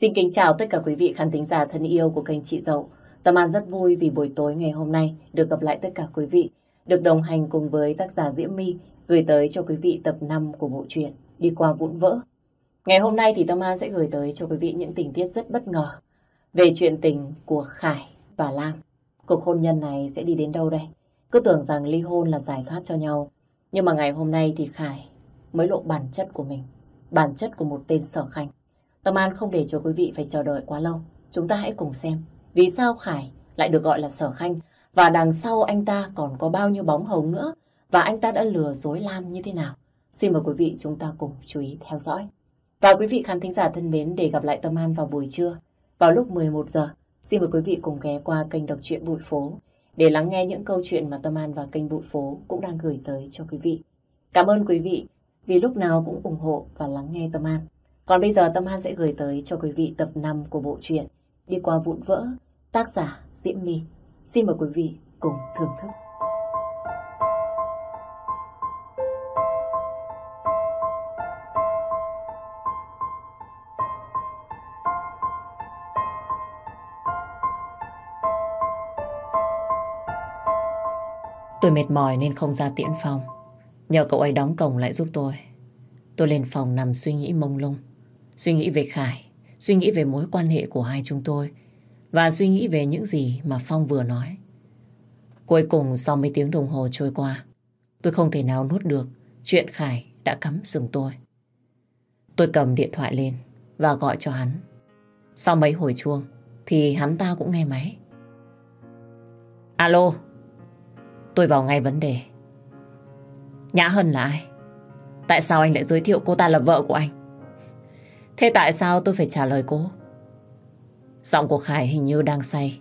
Xin kính chào tất cả quý vị khán thính giả thân yêu của kênh Chị Dậu. Tâm An rất vui vì buổi tối ngày hôm nay được gặp lại tất cả quý vị, được đồng hành cùng với tác giả Diễm My gửi tới cho quý vị tập 5 của bộ truyện Đi qua vụn vỡ. Ngày hôm nay thì Tâm An sẽ gửi tới cho quý vị những tình tiết rất bất ngờ về chuyện tình của Khải và Lam. Cuộc hôn nhân này sẽ đi đến đâu đây? Cứ tưởng rằng ly hôn là giải thoát cho nhau. Nhưng mà ngày hôm nay thì Khải mới lộ bản chất của mình, bản chất của một tên sở khanh. Tâm An không để cho quý vị phải chờ đợi quá lâu. Chúng ta hãy cùng xem vì sao Khải lại được gọi là sở khanh và đằng sau anh ta còn có bao nhiêu bóng hồng nữa và anh ta đã lừa dối Lam như thế nào. Xin mời quý vị chúng ta cùng chú ý theo dõi. Và quý vị khán thính giả thân mến, để gặp lại Tâm An vào buổi trưa, vào lúc 11 giờ. Xin mời quý vị cùng ghé qua kênh đọc truyện Bụi Phố để lắng nghe những câu chuyện mà Tâm An và kênh Bụi Phố cũng đang gửi tới cho quý vị. Cảm ơn quý vị vì lúc nào cũng ủng hộ và lắng nghe Tâm An. Còn bây giờ Tâm An sẽ gửi tới cho quý vị tập 5 của bộ truyện Đi qua vụn vỡ, tác giả Diễm My. Xin mời quý vị cùng thưởng thức. Tôi mệt mỏi nên không ra tiễn phòng. Nhờ cậu ấy đóng cổng lại giúp tôi. Tôi lên phòng nằm suy nghĩ mông lung. Suy nghĩ về Khải, suy nghĩ về mối quan hệ của hai chúng tôi và suy nghĩ về những gì mà Phong vừa nói. Cuối cùng sau mấy tiếng đồng hồ trôi qua, tôi không thể nào nuốt được chuyện Khải đã cắm sừng tôi. Tôi cầm điện thoại lên và gọi cho hắn. Sau mấy hồi chuông thì hắn ta cũng nghe máy. Alo, tôi vào ngay vấn đề. Nhã Hân là ai? Tại sao anh lại giới thiệu cô ta là vợ của anh? Thế tại sao tôi phải trả lời cô? Giọng của Khải hình như đang say.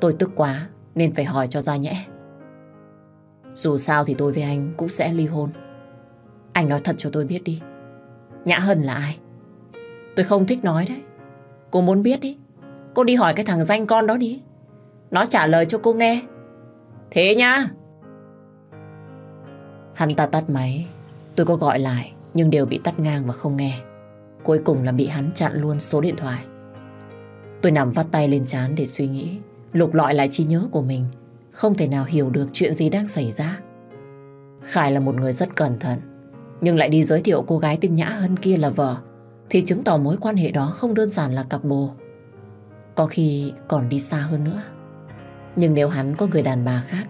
Tôi tức quá, nên phải hỏi cho ra nhẽ. Dù sao thì tôi với anh cũng sẽ ly hôn. Anh nói thật cho tôi biết đi. Nhã Hân là ai? Tôi không thích nói đấy. Cô muốn biết đi. Cô đi hỏi cái thằng danh con đó đi. Nó trả lời cho cô nghe. Thế nha Hắn ta tắt máy. Tôi có gọi lại, nhưng đều bị tắt ngang và không nghe. Cuối cùng là bị hắn chặn luôn số điện thoại. Tôi nằm vắt tay lên chán để suy nghĩ, lục lọi lại trí nhớ của mình, không thể nào hiểu được chuyện gì đang xảy ra. Khải là một người rất cẩn thận, nhưng lại đi giới thiệu cô gái tên Nhã Hân kia là vợ, thì chứng tỏ mối quan hệ đó không đơn giản là cặp bồ. Có khi còn đi xa hơn nữa. Nhưng nếu hắn có người đàn bà khác,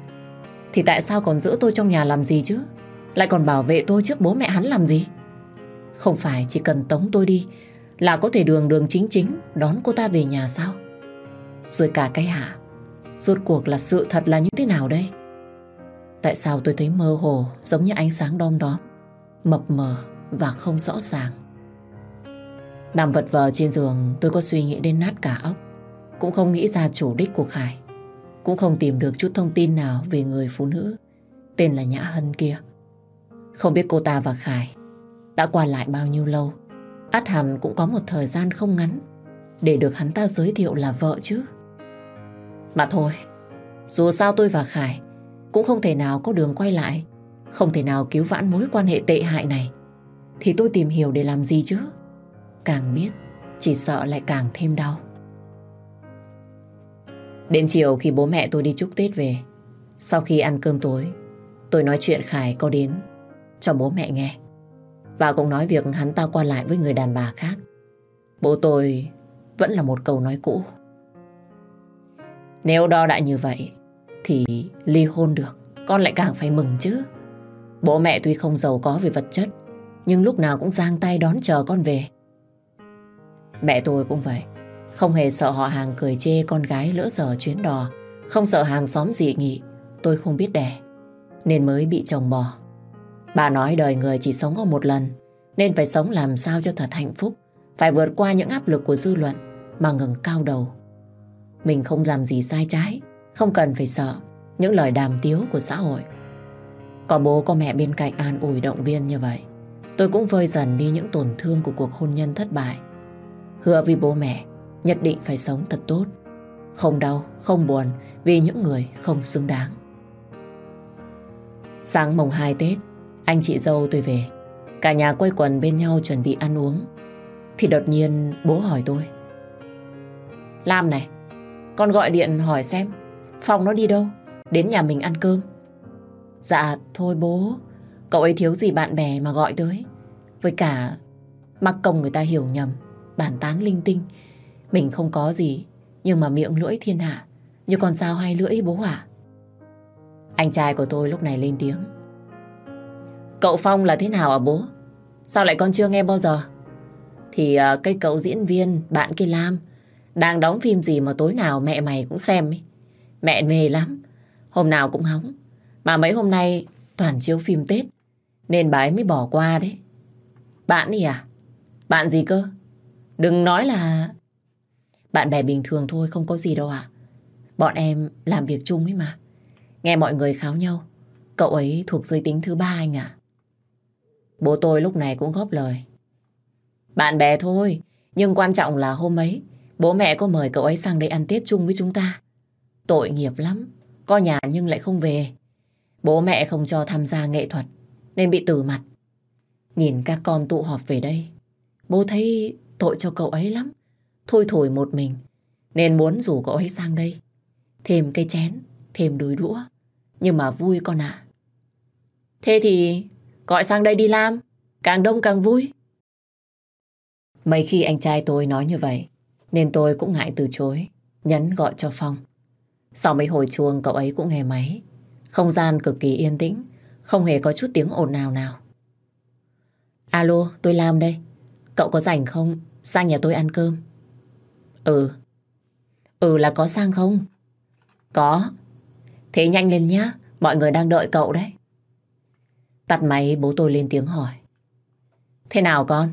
thì tại sao còn giữ tôi trong nhà làm gì chứ? Lại còn bảo vệ tôi trước bố mẹ hắn làm gì? Không phải chỉ cần tống tôi đi là có thể đường đường chính chính đón cô ta về nhà sao? Rồi cả cái hả? Rốt cuộc là sự thật là như thế nào đây? Tại sao tôi thấy mơ hồ giống như ánh sáng đom đóm, mập mờ và không rõ ràng? Nằm vật vờ trên giường tôi có suy nghĩ đến nát cả óc. Cũng không nghĩ ra chủ đích của Khải. Cũng không tìm được chút thông tin nào về người phụ nữ tên là Nhã Hân kia. Không biết cô ta và Khải đã qua lại bao nhiêu lâu. Át hẳn cũng có một thời gian không ngắn để được hắn ta giới thiệu là vợ chứ. Mà thôi, dù sao tôi và Khải cũng không thể nào có đường quay lại, không thể nào cứu vãn mối quan hệ tệ hại này. Thì tôi tìm hiểu để làm gì chứ? Càng biết, chỉ sợ lại càng thêm đau. Đến chiều khi bố mẹ tôi đi chúc Tết về, sau khi ăn cơm tối, tôi nói chuyện Khải có đến cho bố mẹ nghe. Và cũng nói việc hắn ta qua lại với người đàn bà khác. Bố tôi vẫn là một câu nói cũ. Nếu đo đại như vậy, thì ly hôn được, con lại càng phải mừng chứ. Bố mẹ tuy không giàu có về vật chất, nhưng lúc nào cũng giang tay đón chờ con về. Mẹ tôi cũng vậy, không hề sợ họ hàng cười chê con gái lỡ giờ chuyến đò, không sợ hàng xóm dị nghị, tôi không biết đẻ, nên mới bị chồng bỏ. Bà nói đời người chỉ sống có một lần, nên phải sống làm sao cho thật hạnh phúc, phải vượt qua những áp lực của dư luận mà ngừng cao đầu. Mình không làm gì sai trái, không cần phải sợ những lời đàm tiếu của xã hội. Có bố có mẹ bên cạnh an ủi động viên như vậy, tôi cũng vơi dần đi những tổn thương của cuộc hôn nhân thất bại. Hứa vì bố mẹ, nhất định phải sống thật tốt, không đau, không buồn vì những người không xứng đáng. Sáng mồng 2 Tết, anh chị dâu tôi về. Cả nhà quây quần bên nhau chuẩn bị ăn uống. Thì đột nhiên bố hỏi tôi. Lam này, con gọi điện hỏi xem phòng nó đi đâu? Đến nhà mình ăn cơm. Dạ, thôi bố. Cậu ấy thiếu gì bạn bè mà gọi tới. Với cả, mắc công người ta hiểu nhầm, bản tán linh tinh. Mình không có gì, nhưng mà miệng lưỡi thiên hạ. Như con sao hai lưỡi bố à? Anh trai của tôi lúc này lên tiếng. Cậu Phong là thế nào à bố? Sao lại con chưa nghe bao giờ? Thì uh, cái cậu diễn viên, bạn kia Lam, đang đóng phim gì mà tối nào mẹ mày cũng xem ấy. Mẹ mê lắm, hôm nào cũng hóng. Mà mấy hôm nay toàn chiếu phim Tết, nên bà ấy mới bỏ qua đấy. Bạn đi à? Bạn gì cơ? Đừng nói là... Bạn bè bình thường thôi, không có gì đâu ạ. Bọn em làm việc chung ấy mà. Nghe mọi người kháo nhau, cậu ấy thuộc giới tính thứ ba anh à. Bố tôi lúc này cũng góp lời. Bạn bè thôi, nhưng quan trọng là hôm ấy, bố mẹ có mời cậu ấy sang đây ăn Tết chung với chúng ta. Tội nghiệp lắm, có nhà nhưng lại không về. Bố mẹ không cho tham gia nghệ thuật, nên bị tử mặt. Nhìn các con tụ họp về đây, bố thấy tội cho cậu ấy lắm. Thôi thổi một mình, nên muốn rủ cậu ấy sang đây. Thêm cây chén, thêm đôi đũa. Nhưng mà vui con ạ. Thế thì gọi sang đây đi làm, càng đông càng vui. Mấy khi anh trai tôi nói như vậy, nên tôi cũng ngại từ chối, nhấn gọi cho Phong. Sau mấy hồi chuông cậu ấy cũng nghe máy. Không gian cực kỳ yên tĩnh, không hề có chút tiếng ồn nào nào. Alo, tôi làm đây. Cậu có rảnh không? Sang nhà tôi ăn cơm. Ừ. Ừ là có sang không? Có. Thế nhanh lên nhá, mọi người đang đợi cậu đấy. Tắt máy bố tôi lên tiếng hỏi. Thế nào con?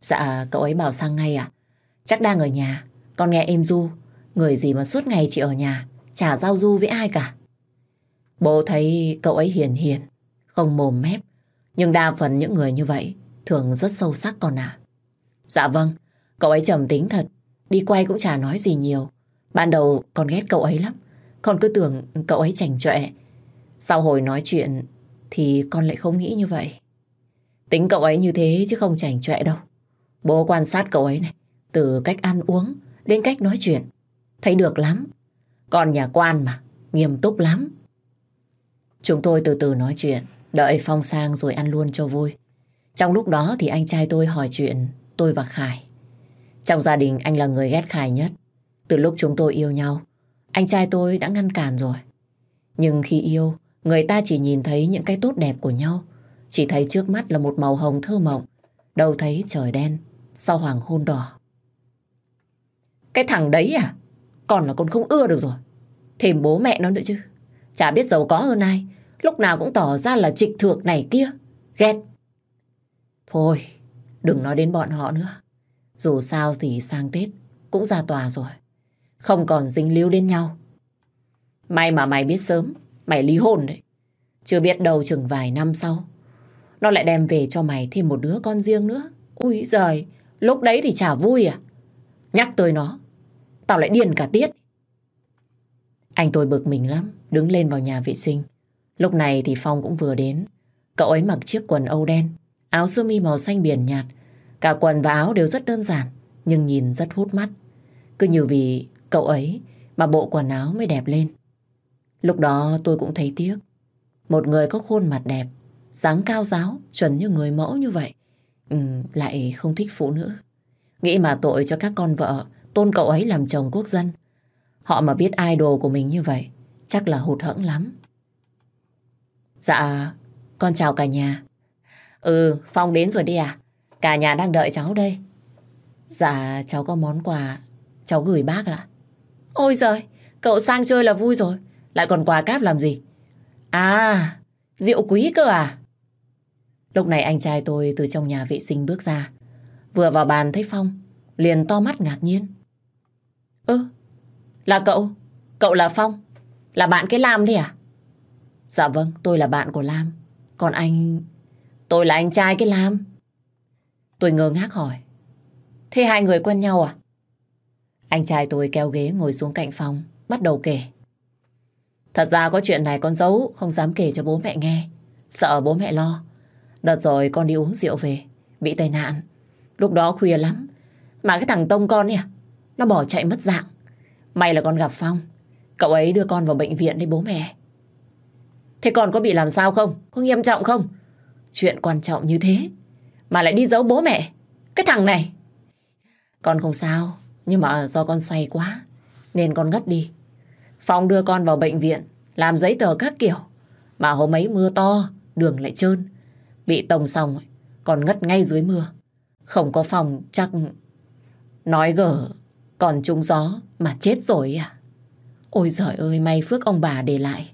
Dạ, cậu ấy bảo sang ngay à? Chắc đang ở nhà, con nghe êm du. Người gì mà suốt ngày chỉ ở nhà, chả giao du với ai cả. Bố thấy cậu ấy hiền hiền, không mồm mép. Nhưng đa phần những người như vậy thường rất sâu sắc con à. Dạ vâng, cậu ấy trầm tính thật. Đi quay cũng chả nói gì nhiều. Ban đầu con ghét cậu ấy lắm. Con cứ tưởng cậu ấy chảnh chọe. Sau hồi nói chuyện thì con lại không nghĩ như vậy. Tính cậu ấy như thế chứ không chảnh chọe đâu. Bố quan sát cậu ấy này, từ cách ăn uống đến cách nói chuyện. Thấy được lắm. Con nhà quan mà, nghiêm túc lắm. Chúng tôi từ từ nói chuyện, đợi Phong sang rồi ăn luôn cho vui. Trong lúc đó thì anh trai tôi hỏi chuyện tôi và Khải. Trong gia đình anh là người ghét Khải nhất. Từ lúc chúng tôi yêu nhau, anh trai tôi đã ngăn cản rồi. Nhưng khi yêu, người ta chỉ nhìn thấy những cái tốt đẹp của nhau. Chỉ thấy trước mắt là một màu hồng thơ mộng. Đâu thấy trời đen, sau hoàng hôn đỏ. Cái thằng đấy à? Còn là con không ưa được rồi. Thêm bố mẹ nó nữa chứ. Chả biết giàu có hơn ai. Lúc nào cũng tỏ ra là trịch thượng này kia. Ghét. Thôi, đừng nói đến bọn họ nữa. Dù sao thì sang Tết cũng ra tòa rồi. Không còn dính líu đến nhau. May mà mày biết sớm, mày lý hôn đấy. Chưa biết đâu chừng vài năm sau. Nó lại đem về cho mày thêm một đứa con riêng nữa. Ui giời, lúc đấy thì chả vui à. Nhắc tới nó, tao lại điên cả tiết. Anh tôi bực mình lắm, đứng lên vào nhà vệ sinh. Lúc này thì Phong cũng vừa đến. Cậu ấy mặc chiếc quần âu đen, áo sơ mi màu xanh biển nhạt. Cả quần và áo đều rất đơn giản, nhưng nhìn rất hút mắt. Cứ như vì cậu ấy mà bộ quần áo mới đẹp lên. Lúc đó tôi cũng thấy tiếc. Một người có khuôn mặt đẹp, dáng cao giáo, chuẩn như người mẫu như vậy. Ừ, lại không thích phụ nữ. Nghĩ mà tội cho các con vợ tôn cậu ấy làm chồng quốc dân. Họ mà biết idol của mình như vậy, chắc là hụt hẫng lắm. Dạ, con chào cả nhà. Ừ, Phong đến rồi đi à? Cả nhà đang đợi cháu đây. Dạ, cháu có món quà, cháu gửi bác ạ. Ôi giời, cậu sang chơi là vui rồi, lại còn quà cáp làm gì? À, rượu quý cơ à? Lúc này anh trai tôi từ trong nhà vệ sinh bước ra. Vừa vào bàn thấy Phong, liền to mắt ngạc nhiên. Ơ, là cậu? Cậu là Phong? Là bạn cái Lam đấy à? Dạ vâng, tôi là bạn của Lam. Còn anh... Tôi là anh trai cái Lam. Tôi ngơ ngác hỏi. Thế hai người quen nhau à? Anh trai tôi kéo ghế ngồi xuống cạnh Phong, bắt đầu kể. Thật ra có chuyện này con giấu, không dám kể cho bố mẹ nghe. Sợ bố mẹ lo. Đợt rồi con đi uống rượu về, bị tai nạn. Lúc đó khuya lắm. Mà cái thằng Tông con nè nó bỏ chạy mất dạng. May là con gặp Phong. Cậu ấy đưa con vào bệnh viện đi bố mẹ. Thế con có bị làm sao không? Có nghiêm trọng không? Chuyện quan trọng như thế mà lại đi giấu bố mẹ. Cái thằng này. Con không sao, nhưng mà do con say quá nên con ngất đi. Phong đưa con vào bệnh viện làm giấy tờ các kiểu. Mà hôm ấy mưa to, đường lại trơn. Bị tông xong, còn ngất ngay dưới mưa. Không có phòng chắc... Nói gở, còn trúng gió mà chết rồi à? Ôi giời ơi, may phước ông bà để lại.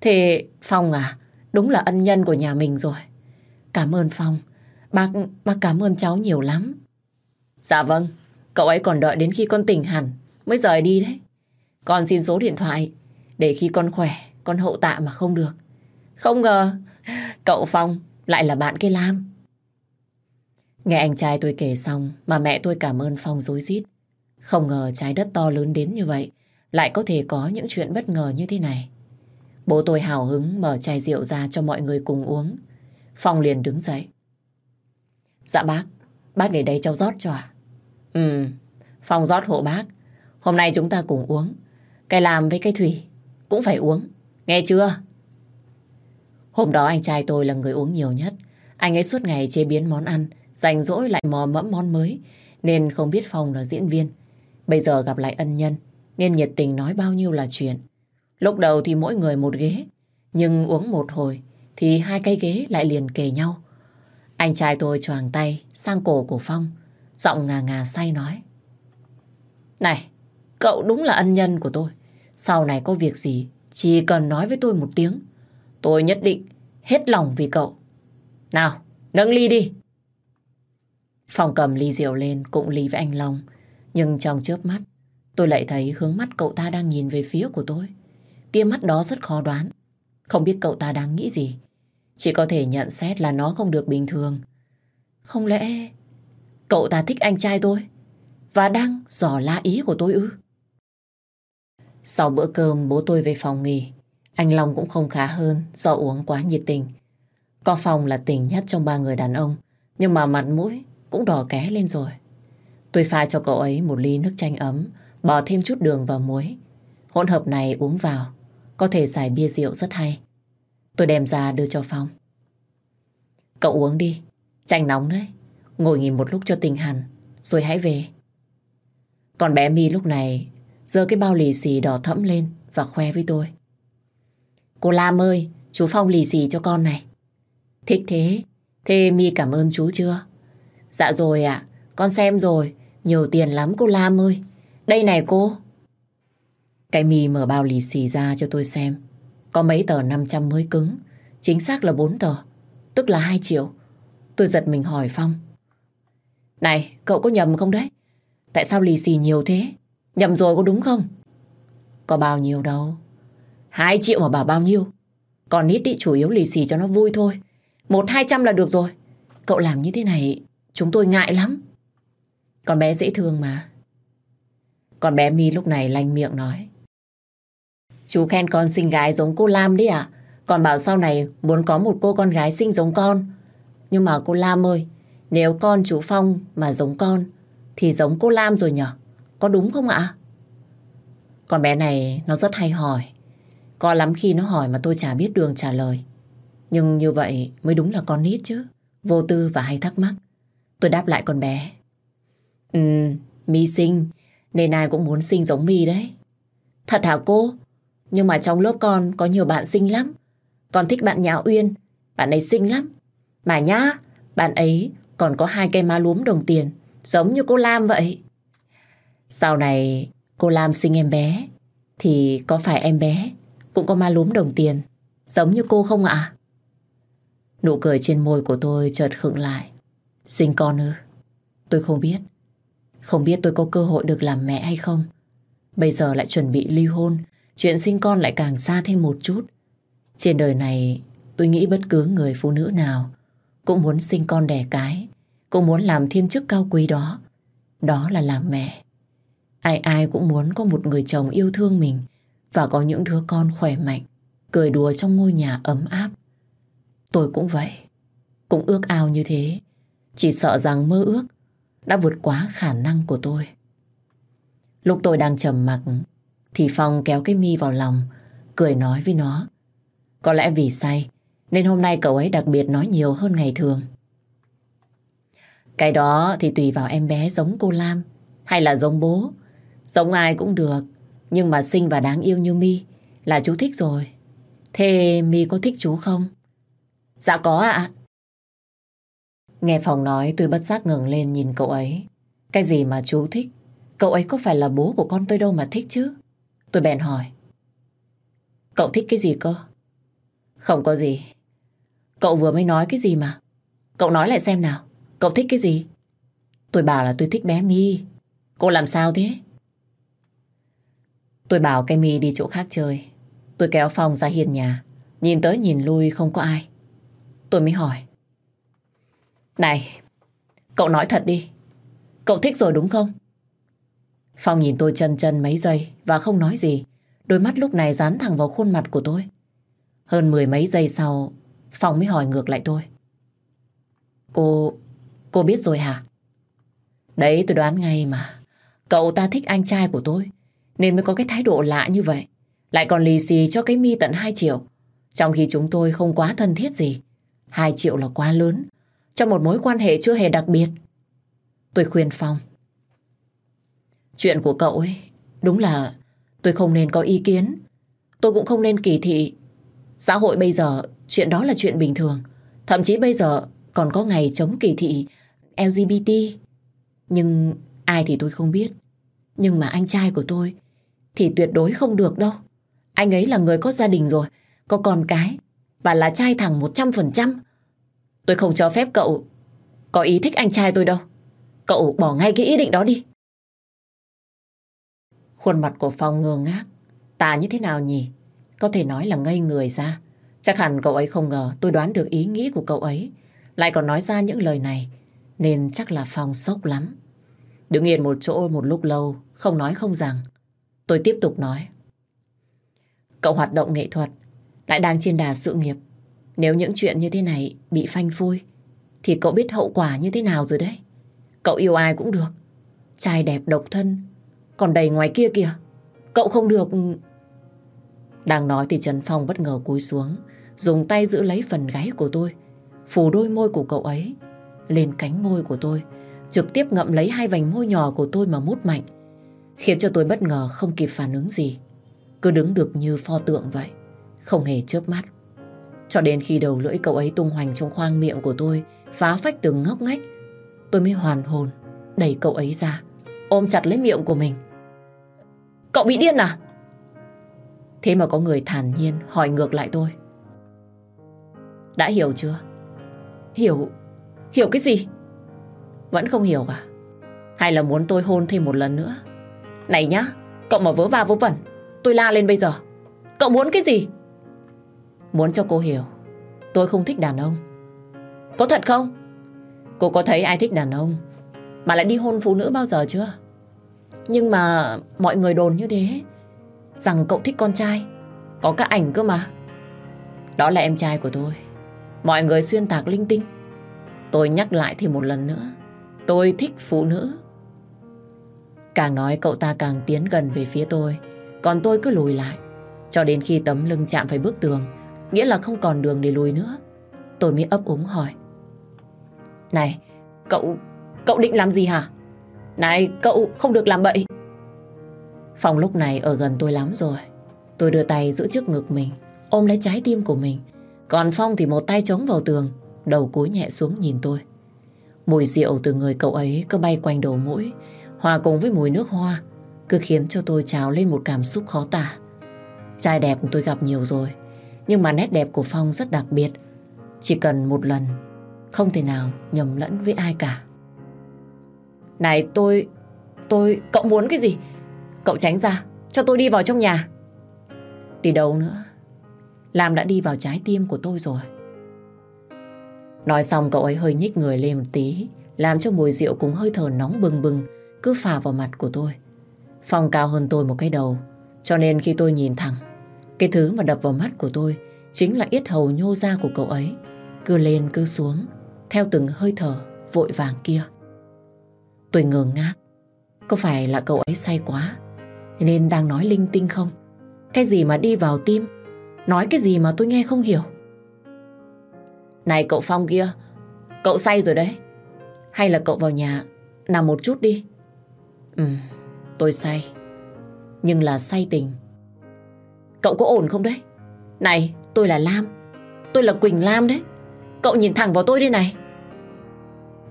Thế Phong à, đúng là ân nhân của nhà mình rồi. Cảm ơn Phong. Bác, bác cảm ơn cháu nhiều lắm. Dạ vâng, cậu ấy còn đợi đến khi con tỉnh hẳn mới rời đi đấy. Con xin số điện thoại để khi con khỏe, con hậu tạ mà không được. Không ngờ, cậu Phong lại là bạn cái Lam. Nghe anh trai tôi kể xong mà mẹ tôi cảm ơn Phong dối rít. Không ngờ trái đất to lớn đến như vậy lại có thể có những chuyện bất ngờ như thế này. Bố tôi hào hứng mở chai rượu ra cho mọi người cùng uống. Phong liền đứng dậy. Dạ bác, bác để đây cháu rót cho à? Ừ, Phong rót hộ bác. Hôm nay chúng ta cùng uống. Cái làm với cái thủy cũng phải uống. Nghe chưa? Hôm đó anh trai tôi là người uống nhiều nhất. Anh ấy suốt ngày chế biến món ăn, rảnh rỗi lại mò mẫm món mới, nên không biết Phong là diễn viên. Bây giờ gặp lại ân nhân, nên nhiệt tình nói bao nhiêu là chuyện. Lúc đầu thì mỗi người một ghế, nhưng uống một hồi thì hai cái ghế lại liền kề nhau. Anh trai tôi choàng tay sang cổ của Phong, giọng ngà ngà say nói. Này, cậu đúng là ân nhân của tôi. Sau này có việc gì, chỉ cần nói với tôi một tiếng. Tôi nhất định hết lòng vì cậu. Nào, nâng ly đi. Phong cầm ly rượu lên cũng ly với anh Long. Nhưng trong chớp mắt, tôi lại thấy hướng mắt cậu ta đang nhìn về phía của tôi. Tia mắt đó rất khó đoán. Không biết cậu ta đang nghĩ gì. Chỉ có thể nhận xét là nó không được bình thường. Không lẽ cậu ta thích anh trai tôi và đang dò la ý của tôi ư? Sau bữa cơm bố tôi về phòng nghỉ. Anh Long cũng không khá hơn do uống quá nhiệt tình. Có phòng là tỉnh nhất trong ba người đàn ông. Nhưng mà mặt mũi cũng đỏ ké lên rồi. Tôi pha cho cậu ấy một ly nước chanh ấm, bỏ thêm chút đường và muối. Hỗn hợp này uống vào, có thể giải bia rượu rất hay. Tôi đem ra đưa cho Phong. Cậu uống đi, chanh nóng đấy. Ngồi nghỉ một lúc cho tình hẳn, rồi hãy về. Còn bé My lúc này giơ cái bao lì xì đỏ thẫm lên và khoe với tôi. Cô Lam ơi, chú Phong lì xì cho con này. Thích thế, thế mi cảm ơn chú chưa? Dạ rồi ạ, con xem rồi, nhiều tiền lắm cô Lam ơi. Đây này cô. Cái mi mở bao lì xì ra cho tôi xem. Có mấy tờ 500 mới cứng. Chính xác là 4 tờ. Tức là 2 triệu. Tôi giật mình hỏi Phong. Này, cậu có nhầm không đấy? Tại sao lì xì nhiều thế? Nhầm rồi có đúng không? Có bao nhiêu đâu. hai triệu mà bảo bao nhiêu? Còn ít ý chủ yếu lì xì cho nó vui thôi. Một hai trăm là được rồi. Cậu làm như thế này chúng tôi ngại lắm. Con bé dễ thương mà. Con bé mi lúc này lanh miệng nói. Chú khen con xinh gái giống cô Lam đấy ạ. Còn bảo sau này muốn có một cô con gái xinh giống con. Nhưng mà cô Lam ơi, nếu con chú Phong mà giống con, thì giống cô Lam rồi nhở? Có đúng không ạ? Con bé này nó rất hay hỏi. Có lắm khi nó hỏi mà tôi chả biết đường trả lời. Nhưng như vậy mới đúng là con nít chứ. Vô tư và hay thắc mắc. Tôi đáp lại con bé. Ừ, Mi sinh. nên ai cũng muốn sinh giống Mi đấy. Thật hả cô? Nhưng mà trong lớp con có nhiều bạn xinh lắm. Con thích bạn Nhã Uyên, bạn ấy xinh lắm. Mà nhá, bạn ấy còn có hai cây má lúm đồng tiền, giống như cô Lam vậy. Sau này cô Lam sinh em bé, thì có phải em bé cũng có ma lúm đồng tiền, giống như cô không ạ? Nụ cười trên môi của tôi chợt khựng lại. Sinh con ư? Tôi không biết. Không biết tôi có cơ hội được làm mẹ hay không. Bây giờ lại chuẩn bị ly hôn, chuyện sinh con lại càng xa thêm một chút. Trên đời này, tôi nghĩ bất cứ người phụ nữ nào cũng muốn sinh con đẻ cái, cũng muốn làm thiên chức cao quý đó. Đó là làm mẹ. Ai ai cũng muốn có một người chồng yêu thương mình và có những đứa con khỏe mạnh, cười đùa trong ngôi nhà ấm áp. Tôi cũng vậy, cũng ước ao như thế. Chỉ sợ rằng mơ ước đã vượt quá khả năng của tôi. Lúc tôi đang trầm mặc thì Phong kéo cái mi vào lòng, cười nói với nó. Có lẽ vì say nên hôm nay cậu ấy đặc biệt nói nhiều hơn ngày thường. Cái đó thì tùy vào em bé giống cô Lam hay là giống bố. Giống ai cũng được, nhưng mà xinh và đáng yêu như mi là chú thích rồi. Thế mi có thích chú không? Dạ có ạ. Nghe Phòng nói tôi bất giác ngừng lên nhìn cậu ấy. Cái gì mà chú thích? Cậu ấy có phải là bố của con tôi đâu mà thích chứ? Tôi bèn hỏi. Cậu thích cái gì cơ? Không có gì. Cậu vừa mới nói cái gì mà? Cậu nói lại xem nào. Cậu thích cái gì? Tôi bảo là tôi thích bé My. Cô làm sao thế? Tôi bảo cái mi đi chỗ khác chơi. Tôi kéo Phong ra hiên nhà. Nhìn tới nhìn lui không có ai. Tôi mới hỏi. Này, cậu nói thật đi. Cậu thích rồi đúng không? Phong nhìn tôi chân chân mấy giây và không nói gì. Đôi mắt lúc này dán thẳng vào khuôn mặt của tôi. Hơn mười mấy giây sau, Phong mới hỏi ngược lại tôi. Cô... cô biết rồi hả? Đấy tôi đoán ngay mà. Cậu ta thích anh trai của tôi, nên mới có cái thái độ lạ như vậy. Lại còn lì xì cho cái mi tận 2 triệu. Trong khi chúng tôi không quá thân thiết gì. 2 triệu là quá lớn. Trong một mối quan hệ chưa hề đặc biệt. Tôi khuyên Phong. Chuyện của cậu ấy, đúng là tôi không nên có ý kiến. Tôi cũng không nên kỳ thị. Xã hội bây giờ, chuyện đó là chuyện bình thường. Thậm chí bây giờ còn có ngày chống kỳ thị LGBT. Nhưng ai thì tôi không biết. Nhưng mà anh trai của tôi thì tuyệt đối không được đâu. Anh ấy là người có gia đình rồi, có con cái và là trai thẳng 100%. Tôi không cho phép cậu có ý thích anh trai tôi đâu. Cậu bỏ ngay cái ý định đó đi. Khuôn mặt của Phong ngơ ngác. Tà như thế nào nhỉ? Có thể nói là ngây người ra. Chắc hẳn cậu ấy không ngờ tôi đoán được ý nghĩ của cậu ấy. Lại còn nói ra những lời này. Nên chắc là Phong sốc lắm. Đứng yên một chỗ một lúc lâu, không nói không rằng. Tôi tiếp tục nói. Cậu hoạt động nghệ thuật, lại đang trên đà sự nghiệp. Nếu những chuyện như thế này bị phanh phui, thì cậu biết hậu quả như thế nào rồi đấy. Cậu yêu ai cũng được. Trai đẹp độc thân, còn đầy ngoài kia kìa. Cậu không được... Đang nói thì Trần Phong bất ngờ cúi xuống, dùng tay giữ lấy phần gáy của tôi, phủ đôi môi của cậu ấy lên cánh môi của tôi, trực tiếp ngậm lấy hai vành môi nhỏ của tôi mà mút mạnh, khiến cho tôi bất ngờ không kịp phản ứng gì. Cứ đứng được như pho tượng vậy, không hề chớp mắt. Cho đến khi đầu lưỡi cậu ấy tung hoành trong khoang miệng của tôi, phá phách từng ngóc ngách, tôi mới hoàn hồn, đẩy cậu ấy ra, ôm chặt lấy miệng của mình. Cậu bị điên à? Thế mà có người thản nhiên hỏi ngược lại tôi. Đã hiểu chưa? Hiểu... hiểu cái gì? Vẫn không hiểu à? Hay là muốn tôi hôn thêm một lần nữa? Này nhá, cậu mà vớ va vớ vẩn, tôi la lên bây giờ. Cậu muốn cái gì? Muốn cho cô hiểu, tôi không thích đàn ông. Có thật không? Cô có thấy ai thích đàn ông mà lại đi hôn phụ nữ bao giờ chưa? Nhưng mà mọi người đồn như thế rằng cậu thích con trai. Có cả ảnh cơ mà. Đó là em trai của tôi. Mọi người xuyên tạc linh tinh. Tôi nhắc lại thì một lần nữa. Tôi thích phụ nữ. Càng nói cậu ta càng tiến gần về phía tôi. Còn tôi cứ lùi lại. Cho đến khi tấm lưng chạm phải bức tường. Nghĩa là không còn đường để lùi nữa. Tôi mới ấp úng hỏi. Này, cậu... cậu định làm gì hả? Này, cậu không được làm bậy. Phong lúc này ở gần tôi lắm rồi. Tôi đưa tay giữ trước ngực mình, ôm lấy trái tim của mình. Còn Phong thì một tay chống vào tường, đầu cúi nhẹ xuống nhìn tôi. Mùi rượu từ người cậu ấy cứ bay quanh đầu mũi, hòa cùng với mùi nước hoa, cứ khiến cho tôi trào lên một cảm xúc khó tả. Trai đẹp tôi gặp nhiều rồi, nhưng mà nét đẹp của Phong rất đặc biệt. Chỉ cần một lần, không thể nào nhầm lẫn với ai cả. Này tôi... tôi... cậu muốn cái gì? Cậu tránh ra, cho tôi đi vào trong nhà. Đi đâu nữa? Lam đã đi vào trái tim của tôi rồi. Nói xong cậu ấy hơi nhích người lên một tí, làm cho mùi rượu cùng hơi thở nóng bừng bừng cứ phả vào mặt của tôi. Phong cao hơn tôi một cái đầu, cho nên khi tôi nhìn thẳng, cái thứ mà đập vào mắt của tôi chính là yết hầu nhô ra của cậu ấy, cứ lên cứ xuống, theo từng hơi thở vội vàng kia. Tôi ngơ ngác, Có phải là cậu ấy say quá Nên đang nói linh tinh không Cái gì mà đi vào tim Nói cái gì mà tôi nghe không hiểu Này cậu Phong kia Cậu say rồi đấy Hay là cậu vào nhà Nằm một chút đi Ừ tôi say. Nhưng là say tình. Cậu có ổn không đấy? Này, tôi là Lam. Tôi là Quỳnh Lam đấy. Cậu nhìn thẳng vào tôi đi này.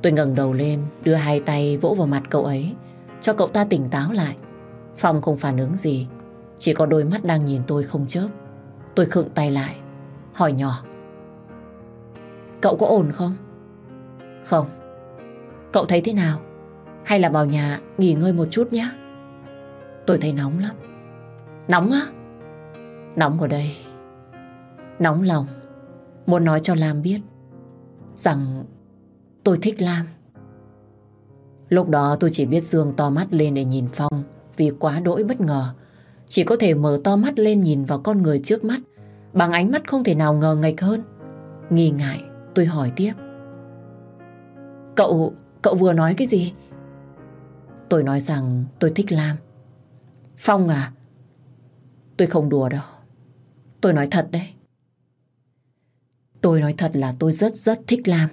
Tôi ngẩng đầu lên, Đưa hai tay vỗ vào mặt cậu ấy, Cho cậu ta tỉnh táo lại. Phong không phản ứng gì. Chỉ có đôi mắt đang nhìn tôi không chớp. Tôi khựng tay lại, Hỏi nhỏ. Cậu có ổn không? Không. Cậu thấy thế nào? Hay là vào nhà nghỉ ngơi một chút nhé. Tôi thấy nóng lắm. Nóng á? Nóng ở đây. Nóng lòng. Muốn nói cho Lam biết Rằng tôi thích Lam. Lúc đó tôi chỉ biết dương to mắt lên để nhìn Phong Vì quá đỗi bất ngờ. Chỉ có thể mở to mắt lên nhìn vào con người trước mắt Bằng ánh mắt không thể nào ngờ ngạch hơn. Nghi ngại tôi hỏi tiếp. Cậu, cậu vừa nói cái gì? Tôi nói rằng tôi thích Lam Phong à Tôi không đùa đâu Tôi nói thật đấy Tôi nói thật là tôi rất rất thích Lam.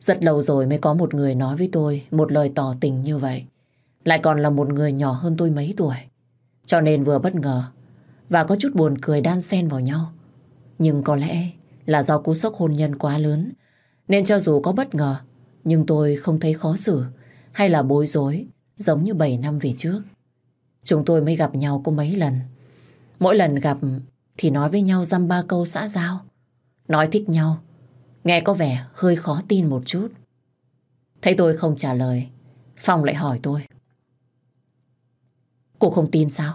Rất lâu rồi mới có một người nói với tôi một lời tỏ tình như vậy. Lại còn là một người nhỏ hơn tôi mấy tuổi. Cho nên vừa bất ngờ và có chút buồn cười đan xen vào nhau. Nhưng có lẽ là do cú sốc hôn nhân quá lớn, nên cho dù có bất ngờ, nhưng tôi không thấy khó xử hay là bối rối giống như 7 năm về trước. Chúng tôi mới gặp nhau có mấy lần. Mỗi lần gặp thì nói với nhau dăm ba câu xã giao. Nói thích nhau, nghe có vẻ hơi khó tin một chút. Thấy tôi không trả lời, Phong lại hỏi tôi. Cô không tin sao?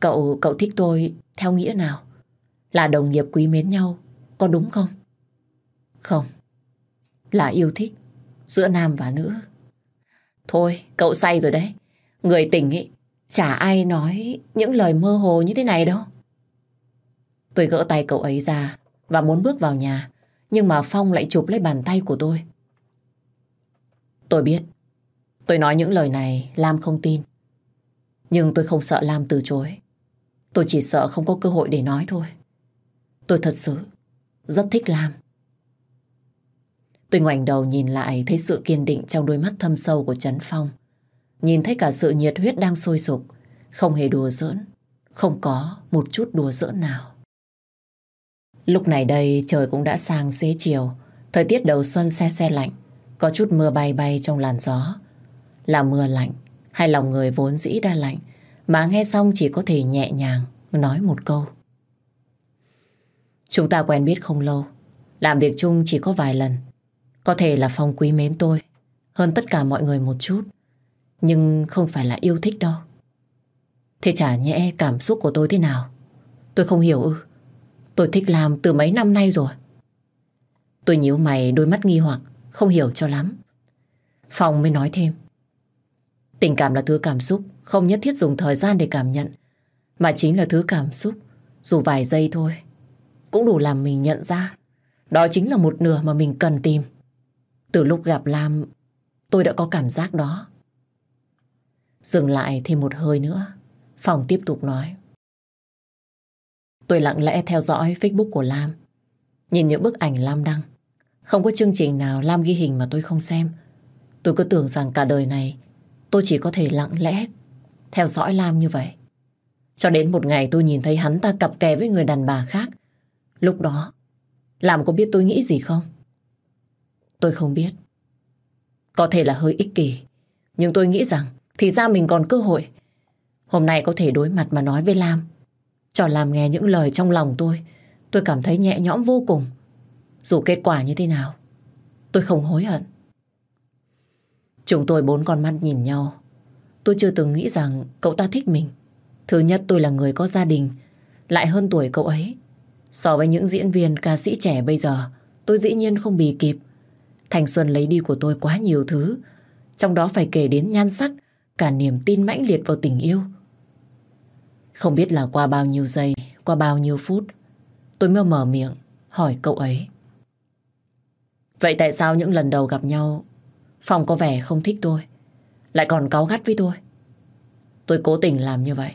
Cậu, cậu thích tôi theo nghĩa nào? Là đồng nghiệp quý mến nhau, có đúng không? Không, là yêu thích giữa nam và nữ. Thôi, cậu say rồi đấy. Người tỉnh ấy, chả ai nói những lời mơ hồ như thế này đâu. Tôi gỡ tay cậu ấy ra và muốn bước vào nhà, nhưng mà Phong lại chụp lấy bàn tay của tôi. Tôi biết, tôi nói những lời này Lam không tin. Nhưng tôi không sợ Lam từ chối. Tôi chỉ sợ không có cơ hội để nói thôi. Tôi thật sự rất thích Lam. Tôi ngoảnh đầu nhìn lại thấy sự kiên định trong đôi mắt thâm sâu của Trấn Phong. Nhìn thấy cả sự nhiệt huyết đang sôi sục, không hề đùa giỡn, không có một chút đùa giỡn nào. Lúc này đây trời cũng đã sang xế chiều, thời tiết đầu xuân xe xe lạnh, có chút mưa bay bay trong làn gió. Là mưa lạnh hay lòng người vốn dĩ đã lạnh, mà nghe xong chỉ có thể nhẹ nhàng nói một câu. Chúng ta quen biết không lâu, làm việc chung chỉ có vài lần. Có thể là Phong quý mến tôi hơn tất cả mọi người một chút, nhưng không phải là yêu thích đâu. Thế chả nhẽ cảm xúc của tôi thế nào? Tôi không hiểu ư. Tôi thích làm từ mấy năm nay rồi. Tôi nhíu mày đôi mắt nghi hoặc, không hiểu cho lắm. Phong mới nói thêm. Tình cảm là thứ cảm xúc, không nhất thiết dùng thời gian để cảm nhận, mà chính là thứ cảm xúc, dù vài giây thôi, cũng đủ làm mình nhận ra. Đó chính là một nửa mà mình cần tìm. Từ lúc gặp Lam, tôi đã có cảm giác đó. Dừng lại thêm một hơi nữa, phòng tiếp tục nói. Tôi lặng lẽ theo dõi Facebook của Lam. Nhìn những bức ảnh Lam đăng. Không có chương trình nào Lam ghi hình mà tôi không xem. Tôi cứ tưởng rằng cả đời này tôi chỉ có thể lặng lẽ theo dõi Lam như vậy. Cho đến một ngày tôi nhìn thấy hắn ta cặp kè với người đàn bà khác. Lúc đó, Lam có biết tôi nghĩ gì không? Tôi không biết. Có thể là hơi ích kỷ, nhưng tôi nghĩ rằng thì ra mình còn cơ hội. Hôm nay có thể đối mặt mà nói với Lam cho làm nghe những lời trong lòng tôi, tôi cảm thấy nhẹ nhõm vô cùng. Dù kết quả như thế nào, tôi không hối hận. Chúng tôi bốn con mắt nhìn nhau. Tôi chưa từng nghĩ rằng cậu ta thích mình. Thứ nhất tôi là người có gia đình, lại hơn tuổi cậu ấy. So với những diễn viên ca sĩ trẻ bây giờ, tôi dĩ nhiên không bì kịp. Thanh xuân lấy đi của tôi quá nhiều thứ, trong đó phải kể đến nhan sắc, cả niềm tin mãnh liệt vào tình yêu. Không biết là qua bao nhiêu giây, qua bao nhiêu phút, tôi mới mở miệng hỏi cậu ấy. Vậy tại sao những lần đầu gặp nhau, Phong có vẻ không thích tôi. Lại còn cáu gắt với tôi. Tôi cố tình làm như vậy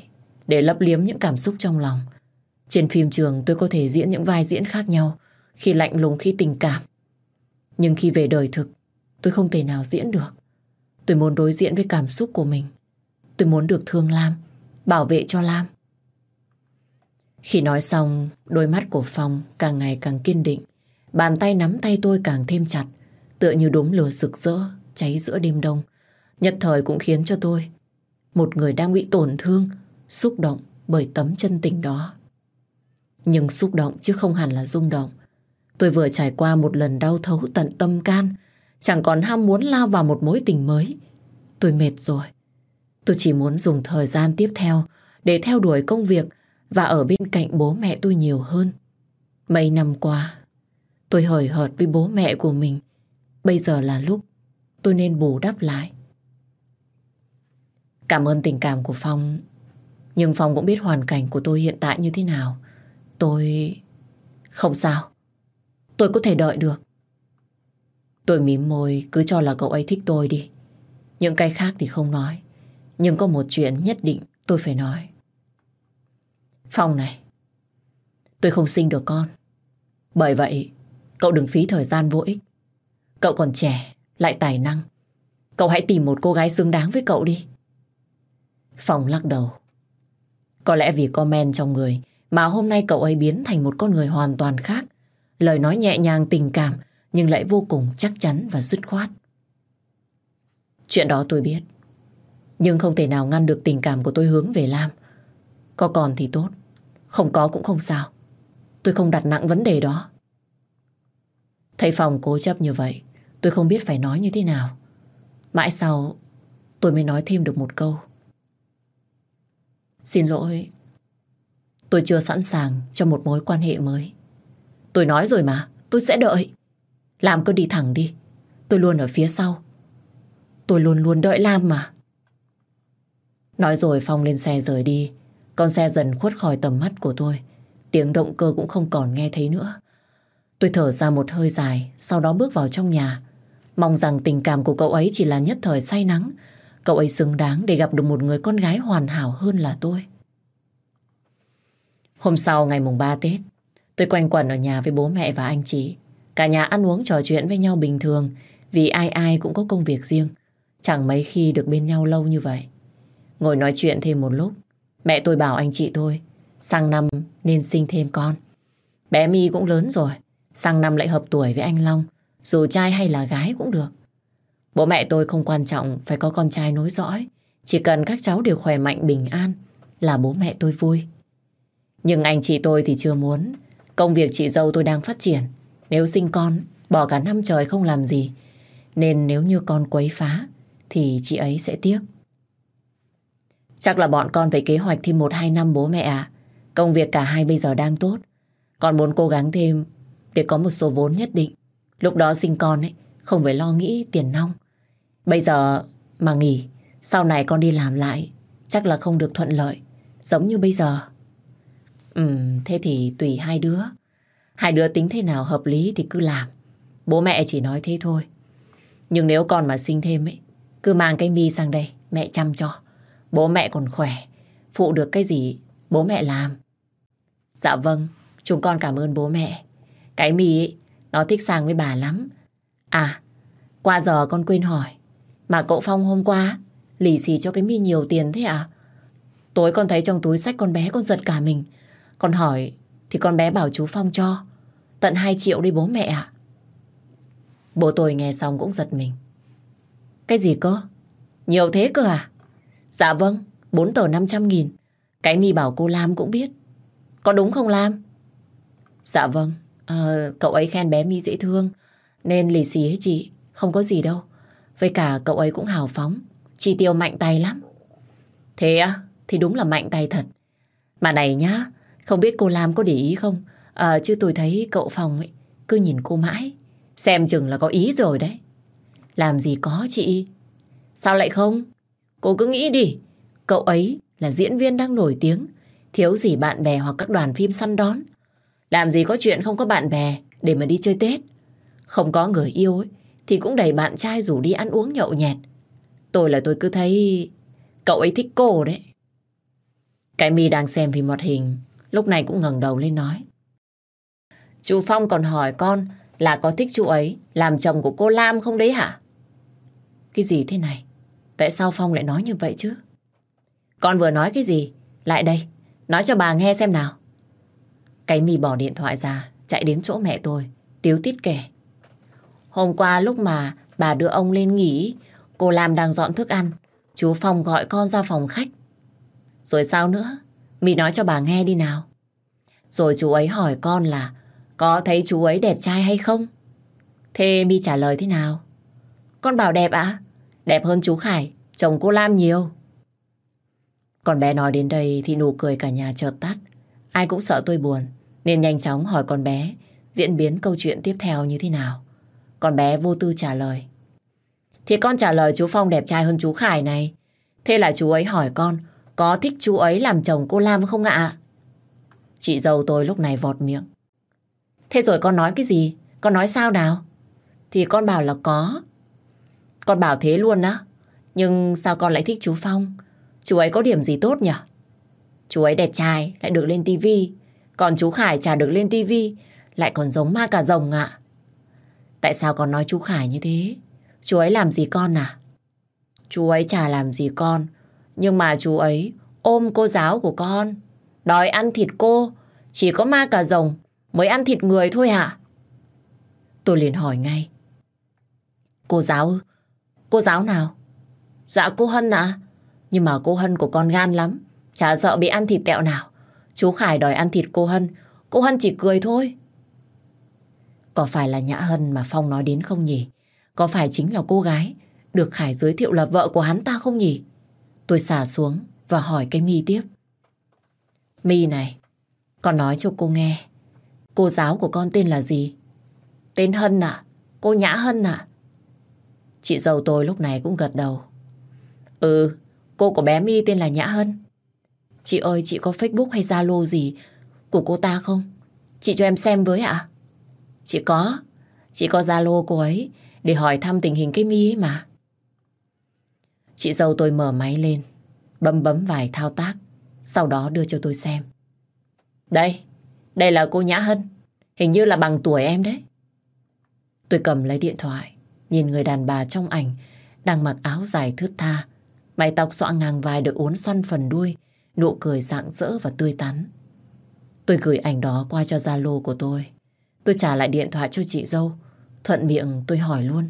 để lấp liếm những cảm xúc trong lòng. Trên phim trường tôi có thể diễn những vai diễn khác nhau khi lạnh lùng khi tình cảm. Nhưng khi về đời thực tôi không thể nào diễn được. Tôi muốn đối diện với cảm xúc của mình. Tôi muốn được thương Lam, bảo vệ cho Lam. Khi nói xong, đôi mắt của Phong càng ngày càng kiên định. Bàn tay nắm tay tôi càng thêm chặt, tựa như đốm lửa rực rỡ, cháy giữa đêm đông. Nhất thời cũng khiến cho tôi, một người đang bị tổn thương, xúc động bởi tấm chân tình đó. Nhưng xúc động chứ không hẳn là rung động. Tôi vừa trải qua một lần đau thấu tận tâm can, chẳng còn ham muốn lao vào một mối tình mới. Tôi mệt rồi. Tôi chỉ muốn dùng thời gian tiếp theo để theo đuổi công việc và ở bên cạnh bố mẹ tôi nhiều hơn. Mấy năm qua, tôi hời hợt với bố mẹ của mình. Bây giờ là lúc tôi nên bù đắp lại. Cảm ơn tình cảm của Phong. Nhưng Phong cũng biết hoàn cảnh của tôi hiện tại như thế nào. Tôi... Không sao. Tôi có thể đợi được. Tôi mím môi cứ cho là cậu ấy thích tôi đi. Những cái khác thì không nói. Nhưng có một chuyện nhất định tôi phải nói. Phong này, tôi không sinh được con. Bởi vậy, cậu đừng phí thời gian vô ích. Cậu còn trẻ, lại tài năng. Cậu hãy tìm một cô gái xứng đáng với cậu đi. Phong lắc đầu. Có lẽ vì comment trong người mà hôm nay cậu ấy biến thành một con người hoàn toàn khác. Lời nói nhẹ nhàng tình cảm nhưng lại vô cùng chắc chắn và dứt khoát. Chuyện đó tôi biết. Nhưng không thể nào ngăn được tình cảm của tôi hướng về Lam. Có còn thì tốt. Không có cũng không sao. Tôi không đặt nặng vấn đề đó. thầy phòng cố chấp như vậy, tôi không biết phải nói như thế nào. Mãi sau, tôi mới nói thêm được một câu. Xin lỗi, tôi chưa sẵn sàng cho một mối quan hệ mới. Tôi nói rồi mà, tôi sẽ đợi. Làm cứ đi thẳng đi, tôi luôn ở phía sau. Tôi luôn luôn đợi Lam mà. Nói rồi Phong lên xe rời đi. Con xe dần khuất khỏi tầm mắt của tôi. Tiếng động cơ cũng không còn nghe thấy nữa. Tôi thở ra một hơi dài, sau đó bước vào trong nhà. Mong rằng tình cảm của cậu ấy chỉ là nhất thời say nắng. Cậu ấy xứng đáng để gặp được một người con gái hoàn hảo hơn là tôi. Hôm sau ngày mùng 3 Tết, tôi quanh quẩn ở nhà với bố mẹ và anh chị. Cả nhà ăn uống trò chuyện với nhau bình thường vì ai ai cũng có công việc riêng. Chẳng mấy khi được bên nhau lâu như vậy. Ngồi nói chuyện thêm một lúc, mẹ tôi bảo anh chị tôi, sang năm nên sinh thêm con. Bé My cũng lớn rồi, sang năm lại hợp tuổi với anh Long, dù trai hay là gái cũng được. Bố mẹ tôi không quan trọng phải có con trai nối dõi, chỉ cần các cháu đều khỏe mạnh bình an là bố mẹ tôi vui. Nhưng anh chị tôi thì chưa muốn, công việc chị dâu tôi đang phát triển. Nếu sinh con, bỏ cả năm trời không làm gì, nên nếu như con quấy phá thì chị ấy sẽ tiếc. Chắc là bọn con phải kế hoạch thêm 1-2 năm bố mẹ ạ. Công việc cả hai bây giờ đang tốt. Con muốn cố gắng thêm để có một số vốn nhất định. Lúc đó sinh con ấy, không phải lo nghĩ tiền nong. Bây giờ mà nghỉ, sau này con đi làm lại, chắc là không được thuận lợi, giống như bây giờ. Ừ, thế thì tùy hai đứa. Hai đứa tính thế nào hợp lý thì cứ làm. Bố mẹ chỉ nói thế thôi. Nhưng nếu con mà sinh thêm ấy, cứ mang cái mi sang đây, mẹ chăm cho. Bố mẹ còn khỏe, phụ được cái gì bố mẹ làm. Dạ vâng, chúng con cảm ơn bố mẹ. Cái mi ấy, nó thích sang với bà lắm. À, qua giờ con quên hỏi. Mà cậu Phong hôm qua lì xì cho cái mi nhiều tiền thế à? Tối con thấy trong túi sách con bé con giật cả mình. Con hỏi thì con bé bảo chú Phong cho. Tận 2 triệu đi bố mẹ ạ. Bố tôi nghe xong cũng giật mình. Cái gì cơ? Nhiều thế cơ à? Dạ vâng, 4 tờ 500 nghìn. Cái mi bảo cô Lam cũng biết. Có đúng không Lam? Dạ vâng, à, cậu ấy khen bé mi dễ thương. Nên lì xì hết chị, không có gì đâu. Với cả cậu ấy cũng hào phóng, chi tiêu mạnh tay lắm. Thế á, thì đúng là mạnh tay thật. Mà này nhá, không biết cô Lam có để ý không? À, chứ tôi thấy cậu phòng ấy, cứ nhìn cô mãi. Xem chừng là có ý rồi đấy. Làm gì có chị? Sao lại không? Cô cứ nghĩ đi, cậu ấy là diễn viên đang nổi tiếng, thiếu gì bạn bè hoặc các đoàn phim săn đón. Làm gì có chuyện không có bạn bè để mà đi chơi Tết. Không có người yêu ấy, thì cũng đầy bạn trai rủ đi ăn uống nhậu nhẹt. Tôi là tôi cứ thấy cậu ấy thích cô đấy. Cái mi đang xem phim hoạt hình, lúc này cũng ngẩng đầu lên nói. Chú Phong còn hỏi con là có thích chú ấy làm chồng của cô Lam không đấy hả? Cái gì thế này? Tại sao Phong lại nói như vậy chứ? Con vừa nói cái gì? Lại đây, nói cho bà nghe xem nào. Cái mì bỏ điện thoại ra, chạy đến chỗ mẹ tôi, tiếu tít kể. Hôm qua lúc mà bà đưa ông lên nghỉ, cô Lam đang dọn thức ăn. Chú Phong gọi con ra phòng khách. Rồi sao nữa? Mi nói cho bà nghe đi nào. Rồi chú ấy hỏi con là có thấy chú ấy đẹp trai hay không? Thế Mi trả lời thế nào? Con bảo đẹp ạ. Đẹp hơn chú Khải, chồng cô Lam nhiều. Còn bé nói đến đây thì nụ cười cả nhà chợt tắt. Ai cũng sợ tôi buồn, nên nhanh chóng hỏi con bé diễn biến câu chuyện tiếp theo như thế nào. Con bé vô tư trả lời. Thì con trả lời chú Phong đẹp trai hơn chú Khải này. Thế là chú ấy hỏi con có thích chú ấy làm chồng cô Lam không ạ? Chị dâu tôi lúc này vọt miệng. Thế rồi con nói cái gì? Con nói sao nào? Thì con bảo là có. Con bảo thế luôn á. Nhưng sao con lại thích chú Phong? Chú ấy có điểm gì tốt nhỉ? Chú ấy đẹp trai, lại được lên tivi. Còn chú Khải chả được lên tivi, lại còn giống ma cả rồng ạ. Tại sao con nói chú Khải như thế? Chú ấy làm gì con à? Chú ấy chả làm gì con. Nhưng mà chú ấy ôm cô giáo của con. Đòi ăn thịt cô. Chỉ có ma cà rồng mới ăn thịt người thôi hả? Tôi liền hỏi ngay. Cô giáo ư? Cô giáo nào? Dạ cô Hân ạ. Nhưng mà cô Hân của con gan lắm. Chả sợ bị ăn thịt tẹo nào. Chú Khải đòi ăn thịt cô Hân. Cô Hân chỉ cười thôi. Có phải là Nhã Hân mà Phong nói đến không nhỉ? Có phải chính là cô gái được Khải giới thiệu là vợ của hắn ta không nhỉ? Tôi xả xuống và hỏi cái mi tiếp. Mi này, con nói cho cô nghe. Cô giáo của con tên là gì? Tên Hân à? Cô Nhã Hân à? Chị dâu tôi lúc này cũng gật đầu. Ừ, cô của bé Mi tên là Nhã Hân. Chị ơi, chị có Facebook hay Zalo gì của cô ta không? Chị cho em xem với ạ. Chị có. Chị có Zalo cô ấy để hỏi thăm tình hình cái Mi ấy mà. Chị dâu tôi mở máy lên, bấm bấm vài thao tác, sau đó đưa cho tôi xem. Đây, đây là cô Nhã Hân. Hình như là bằng tuổi em đấy. Tôi cầm lấy điện thoại, nhìn người đàn bà trong ảnh đang mặc áo dài thướt tha, mái tóc xõa ngang vai được uốn xoăn phần đuôi, nụ cười rạng rỡ và tươi tắn. Tôi gửi ảnh đó qua cho Zalo của tôi. Tôi trả lại điện thoại cho chị dâu, thuận miệng tôi hỏi luôn.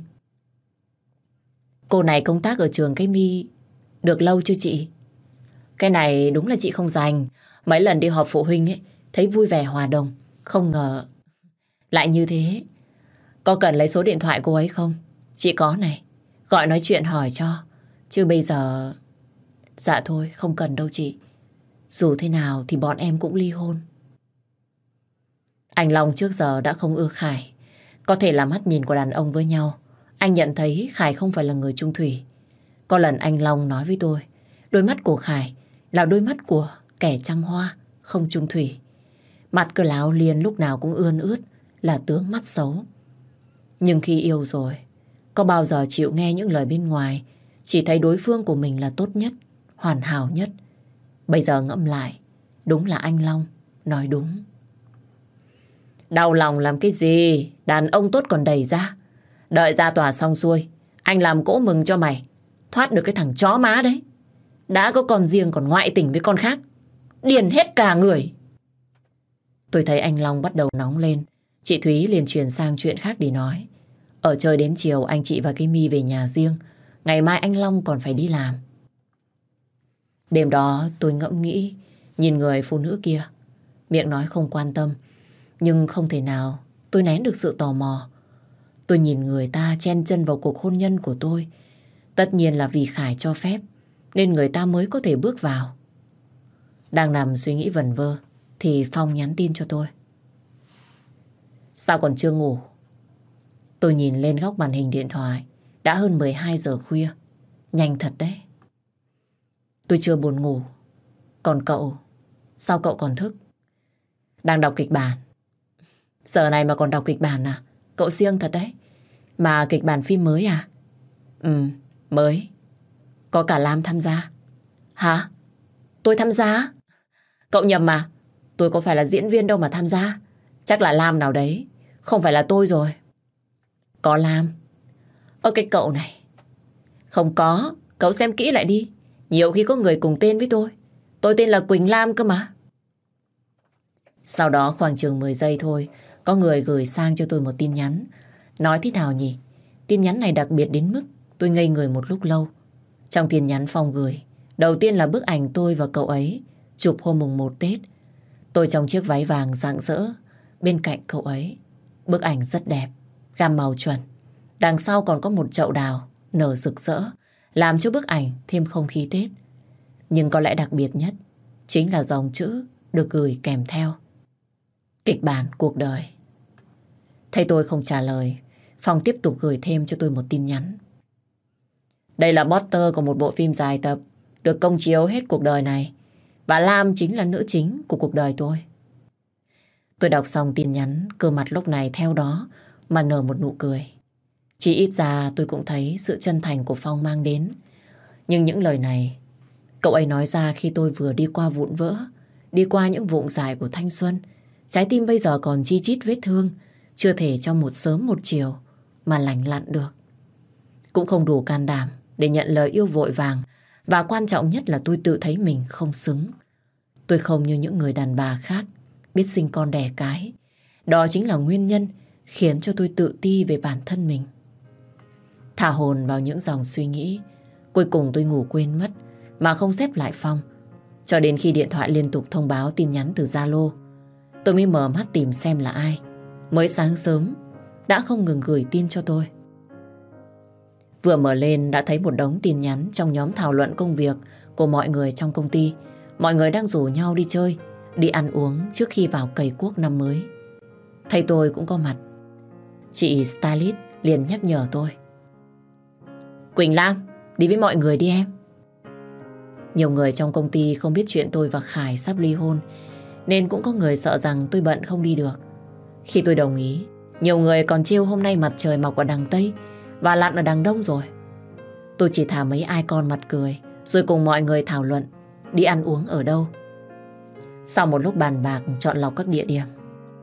Cô này công tác ở trường cái mi được lâu chưa chị? Cái này đúng là chị không dành. Mấy lần đi họp phụ huynh ấy, thấy vui vẻ hòa đồng. Không ngờ lại như thế. Có cần lấy số điện thoại cô ấy không? Chị có này. Gọi nói chuyện hỏi cho. Chứ bây giờ... Dạ thôi, không cần đâu chị. Dù thế nào thì bọn em cũng ly hôn. Anh Long trước giờ đã không ưa Khải. Có thể là mắt nhìn của đàn ông với nhau. Anh nhận thấy Khải không phải là người trung thủy. Có lần anh Long nói với tôi, đôi mắt của Khải là đôi mắt của kẻ trăng hoa, không trung thủy. Mặt cơ láo liền lúc nào cũng ươn ướt, là tướng mắt xấu. Nhưng khi yêu rồi, có bao giờ chịu nghe những lời bên ngoài, chỉ thấy đối phương của mình là tốt nhất, hoàn hảo nhất. Bây giờ ngẫm lại, đúng là anh Long, nói đúng. Đau lòng làm cái gì, đàn ông tốt còn đầy ra. Đợi ra tòa xong xuôi, anh làm cỗ mừng cho mày. Thoát được cái thằng chó má đấy. Đã có con riêng còn ngoại tình với con khác. Điền hết cả người. Tôi thấy anh Long bắt đầu nóng lên. Chị Thúy liền chuyển sang chuyện khác để nói. Ở chơi đến chiều anh chị và cái mi về nhà riêng. Ngày mai anh Long còn phải đi làm. Đêm đó tôi ngẫm nghĩ, nhìn người phụ nữ kia. Miệng nói không quan tâm, nhưng không thể nào tôi nén được sự tò mò. Tôi nhìn người ta chen chân vào cuộc hôn nhân của tôi. Tất nhiên là vì Khải cho phép, nên người ta mới có thể bước vào. Đang nằm suy nghĩ vần vơ, thì Phong nhắn tin cho tôi. Sao còn chưa ngủ? Tôi nhìn lên góc màn hình điện thoại. Đã hơn 12 giờ khuya. Nhanh thật đấy. Tôi chưa buồn ngủ. Còn cậu, sao cậu còn thức? Đang đọc kịch bản. Giờ này mà còn đọc kịch bản à? Cậu siêng thật đấy. Mà kịch bản phim mới à? Ừ, mới. Có cả Lam tham gia. Hả? Tôi tham gia? Cậu nhầm mà. Tôi có phải là diễn viên đâu mà tham gia. Chắc là Lam nào đấy. Không phải là tôi rồi. Có Lam. Ơ cái cậu này. Không có. Cậu xem kỹ lại đi. Nhiều khi có người cùng tên với tôi. Tôi tên là Quỳnh Lam cơ mà. Sau đó khoảng chừng 10 giây thôi, có người gửi sang cho tôi một tin nhắn. Nói thế nào nhỉ? Tin nhắn này đặc biệt đến mức tôi ngây người một lúc lâu. Trong tin nhắn Phong gửi, đầu tiên là bức ảnh tôi và cậu ấy chụp hôm mùng 1 Tết. Tôi trong chiếc váy vàng rạng rỡ, bên cạnh cậu ấy. Bức ảnh rất đẹp, gam màu chuẩn. Đằng sau còn có một chậu đào nở rực rỡ, làm cho bức ảnh thêm không khí Tết. Nhưng có lẽ đặc biệt nhất chính là dòng chữ được gửi kèm theo. Kịch bản cuộc đời. Thấy tôi không trả lời, Phong tiếp tục gửi thêm cho tôi một tin nhắn. Đây là poster của một bộ phim dài tập được công chiếu hết cuộc đời này. Và Lam chính là nữ chính của cuộc đời tôi. Tôi đọc xong tin nhắn, cơ mặt lúc này theo đó mà nở một nụ cười. Chỉ ít ra tôi cũng thấy sự chân thành của Phong mang đến. Nhưng những lời này, cậu ấy nói ra khi tôi vừa đi qua vụn vỡ, đi qua những vụn dài của thanh xuân. Trái tim bây giờ còn chi chít vết thương, chưa thể trong một sớm một chiều mà lành lặn được. Cũng không đủ can đảm để nhận lời yêu vội vàng và quan trọng nhất là tôi tự thấy mình không xứng. Tôi không như những người đàn bà khác biết sinh con đẻ cái. Đó chính là nguyên nhân khiến cho tôi tự ti về bản thân mình. Thả hồn vào những dòng suy nghĩ, cuối cùng tôi ngủ quên mất mà không xếp lại phòng. Cho đến khi điện thoại liên tục thông báo tin nhắn từ Zalo, tôi mới mở mắt tìm xem là ai. Mới sáng sớm, đã không ngừng gửi tin cho tôi. Vừa mở lên đã thấy một đống tin nhắn trong nhóm thảo luận công việc của mọi người trong công ty. Mọi người đang rủ nhau đi chơi, đi ăn uống trước khi vào cầy cuốc năm mới. Thầy tôi cũng có mặt. Chị Stylist liền nhắc nhở tôi. Quỳnh Lam, đi với mọi người đi em. Nhiều người trong công ty không biết chuyện tôi và Khải sắp ly hôn, nên cũng có người sợ rằng tôi bận không đi được. Khi tôi đồng ý, nhiều người còn chiêu hôm nay mặt trời mọc ở đằng Tây và lặn ở đằng Đông rồi. Tôi chỉ thả mấy ai con mặt cười, rồi cùng mọi người thảo luận đi ăn uống ở đâu. Sau một lúc bàn bạc chọn lọc các địa điểm,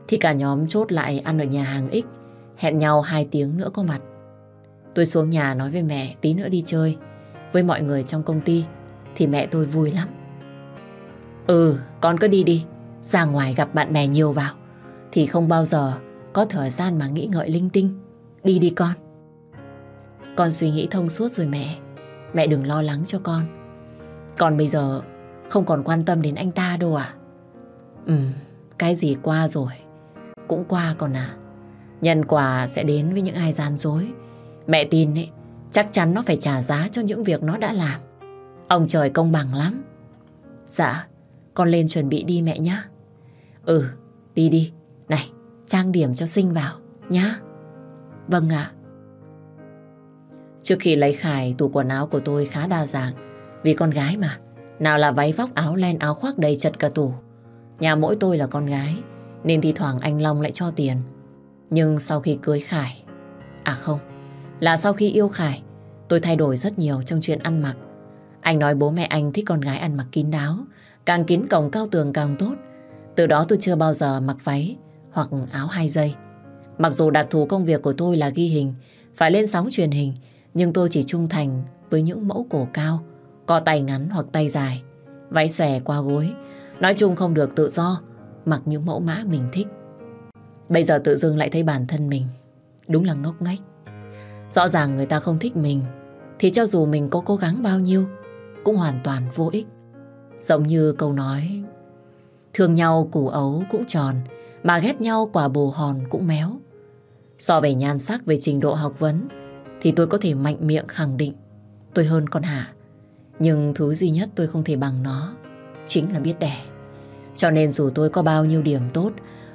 thì cả nhóm chốt lại ăn ở nhà hàng X, hẹn nhau hai tiếng nữa có mặt. Tôi xuống nhà nói với mẹ tí nữa đi chơi. Với mọi người trong công ty thì mẹ tôi vui lắm. Ừ, con cứ đi đi. Ra ngoài gặp bạn bè nhiều vào. Thì không bao giờ có thời gian mà nghĩ ngợi linh tinh. Đi đi con. Con suy nghĩ thông suốt rồi mẹ. Mẹ đừng lo lắng cho con. Con bây giờ không còn quan tâm đến anh ta đâu à? Ừ, cái gì qua rồi. Cũng qua còn à. Nhân quả sẽ đến với những ai gian dối. Mẹ tin ấy, chắc chắn nó phải trả giá cho những việc nó đã làm. Ông trời công bằng lắm. Dạ, con lên chuẩn bị đi mẹ nhá. Ừ, đi đi. Này, trang điểm cho sinh vào, nhá. Vâng ạ. Trước khi lấy Khải, tủ quần áo của tôi khá đa dạng. Vì con gái mà, nào là váy vóc áo len áo khoác đầy chật cả tủ. Nhà mỗi tôi là con gái, nên thi thoảng anh Long lại cho tiền. Nhưng sau khi cưới Khải... À không, là sau khi yêu Khải, tôi thay đổi rất nhiều trong chuyện ăn mặc. Anh nói bố mẹ anh thích con gái ăn mặc kín đáo, càng kín cổng cao tường càng tốt. Từ đó tôi chưa bao giờ mặc váy hoặc áo hai dây. Mặc dù đặc thù công việc của tôi là ghi hình, phải lên sóng truyền hình, nhưng tôi chỉ trung thành với những mẫu cổ cao, có tay ngắn hoặc tay dài, váy xòe qua gối. Nói chung không được tự do, mặc những mẫu mã mình thích. Bây giờ tự dưng lại thấy bản thân mình, đúng là ngốc nghếch. Rõ ràng người ta không thích mình Thì cho dù mình có cố gắng bao nhiêu Cũng hoàn toàn vô ích Giống như câu nói Thương nhau củ ấu cũng tròn mà ghét nhau quả bồ hòn cũng méo So về nhan sắc về trình độ học vấn Thì tôi có thể mạnh miệng khẳng định Tôi hơn con Hạ Nhưng thứ duy nhất tôi không thể bằng nó Chính là biết đẻ Cho nên dù tôi có bao nhiêu điểm tốt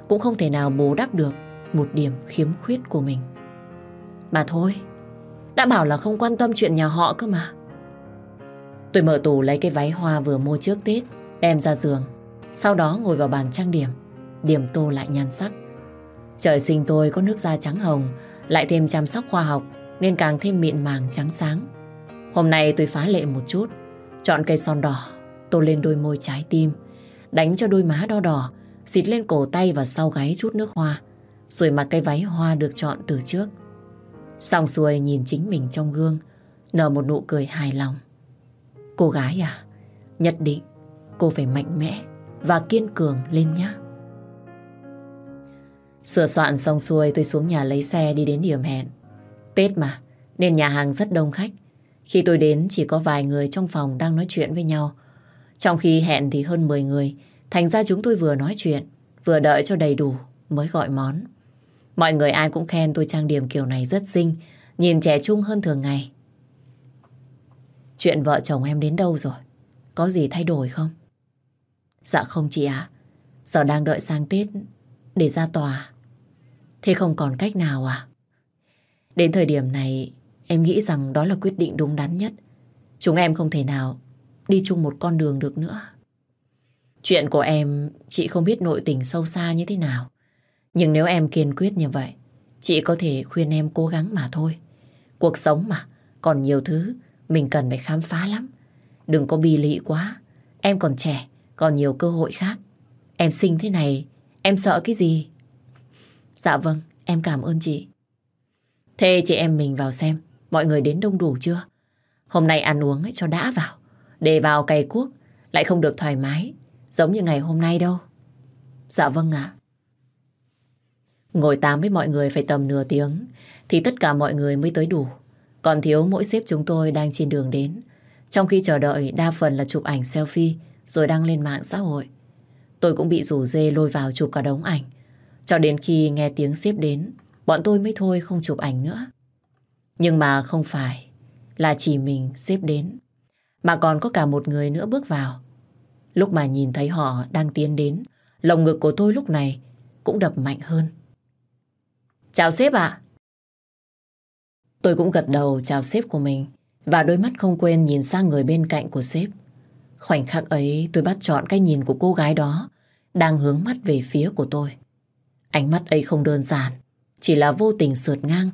Cũng không thể nào bù đắp được Một điểm khiếm khuyết của mình mà thôi, đã bảo là không quan tâm chuyện nhà họ cơ mà. Tôi mở tủ lấy cái váy hoa vừa mua trước Tết, đem ra giường. Sau đó ngồi vào bàn trang điểm, điểm tô lại nhan sắc. Trời sinh tôi có nước da trắng hồng, lại thêm chăm sóc khoa học nên càng thêm mịn màng trắng sáng. Hôm nay tôi phá lệ một chút, chọn cây son đỏ, tô lên đôi môi trái tim, đánh cho đôi má đo đỏ, xịt lên cổ tay và sau gáy chút nước hoa, rồi mặc cái váy hoa được chọn từ trước. Xong xuôi nhìn chính mình trong gương, nở một nụ cười hài lòng. Cô gái à, nhất định cô phải mạnh mẽ và kiên cường lên nhé. Sửa soạn xong xuôi tôi xuống nhà lấy xe đi đến điểm hẹn. Tết mà, nên nhà hàng rất đông khách. Khi tôi đến chỉ có vài người trong phòng đang nói chuyện với nhau. Trong khi hẹn thì hơn 10 người, thành ra chúng tôi vừa nói chuyện, vừa đợi cho đầy đủ mới gọi món. Mọi người ai cũng khen tôi trang điểm kiểu này rất xinh, nhìn trẻ trung hơn thường ngày. Chuyện vợ chồng em đến đâu rồi? Có gì thay đổi không? Dạ không chị ạ. Giờ đang đợi sang Tết để ra tòa. Thế không còn cách nào à? Đến thời điểm này, em nghĩ rằng đó là quyết định đúng đắn nhất. Chúng em không thể nào đi chung một con đường được nữa. Chuyện của em, chị không biết nội tình sâu xa như thế nào. Nhưng nếu em kiên quyết như vậy, chị có thể khuyên em cố gắng mà thôi. Cuộc sống mà, còn nhiều thứ mình cần phải khám phá lắm. Đừng có bi lị quá. Em còn trẻ, còn nhiều cơ hội khác. Em sinh thế này, em sợ cái gì? Dạ vâng, em cảm ơn chị. Thế chị em mình vào xem, mọi người đến đông đủ chưa? Hôm nay ăn uống ấy cho đã vào. Để vào cày cuốc, lại không được thoải mái, giống như ngày hôm nay đâu. Dạ vâng ạ. Ngồi tám với mọi người phải tầm nửa tiếng, thì tất cả mọi người mới tới đủ. Còn thiếu mỗi xếp chúng tôi đang trên đường đến. Trong khi chờ đợi, đa phần là chụp ảnh selfie rồi đăng lên mạng xã hội. Tôi cũng bị rủ dê lôi vào chụp cả đống ảnh. Cho đến khi nghe tiếng xếp đến, bọn tôi mới thôi không chụp ảnh nữa. Nhưng mà không phải là chỉ mình xếp đến, mà còn có cả một người nữa bước vào. Lúc mà nhìn thấy họ đang tiến đến, lồng ngực của tôi lúc này cũng đập mạnh hơn. Chào sếp ạ. Tôi cũng gật đầu chào sếp của mình và đôi mắt không quên nhìn sang người bên cạnh của sếp. Khoảnh khắc ấy tôi bắt chọn cái nhìn của cô gái đó đang hướng mắt về phía của tôi. Ánh mắt ấy không đơn giản, chỉ là vô tình sượt ngang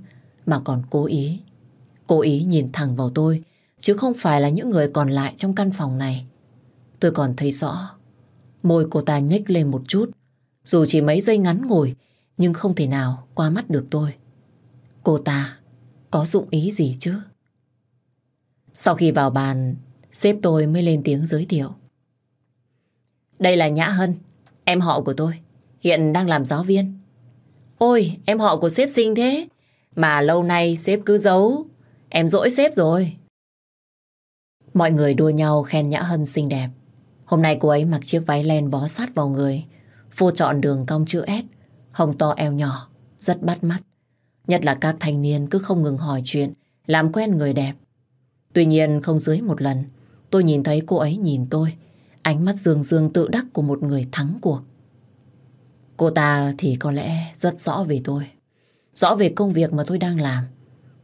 mà còn cố ý. Cố ý nhìn thẳng vào tôi, chứ không phải là những người còn lại trong căn phòng này. Tôi còn thấy rõ, môi cô ta nhếch lên một chút, dù chỉ mấy giây ngắn ngủi, nhưng không thể nào qua mắt được tôi. Cô ta có dụng ý gì chứ? Sau khi vào bàn, sếp tôi mới lên tiếng giới thiệu. Đây là Nhã Hân, em họ của tôi, hiện đang làm giáo viên. Ôi, em họ của sếp xinh thế, mà lâu nay sếp cứ giấu, em dỗi sếp rồi. Mọi người đua nhau khen Nhã Hân xinh đẹp. Hôm nay cô ấy mặc chiếc váy len bó sát vào người, phô trọn đường cong chữ S, hồng to eo nhỏ, rất bắt mắt. Nhất là các thanh niên cứ không ngừng hỏi chuyện, làm quen người đẹp. Tuy nhiên không dưới một lần, tôi nhìn thấy cô ấy nhìn tôi, ánh mắt dương dương tự đắc của một người thắng cuộc. Cô ta thì có lẽ rất rõ về tôi. Rõ về công việc mà tôi đang làm.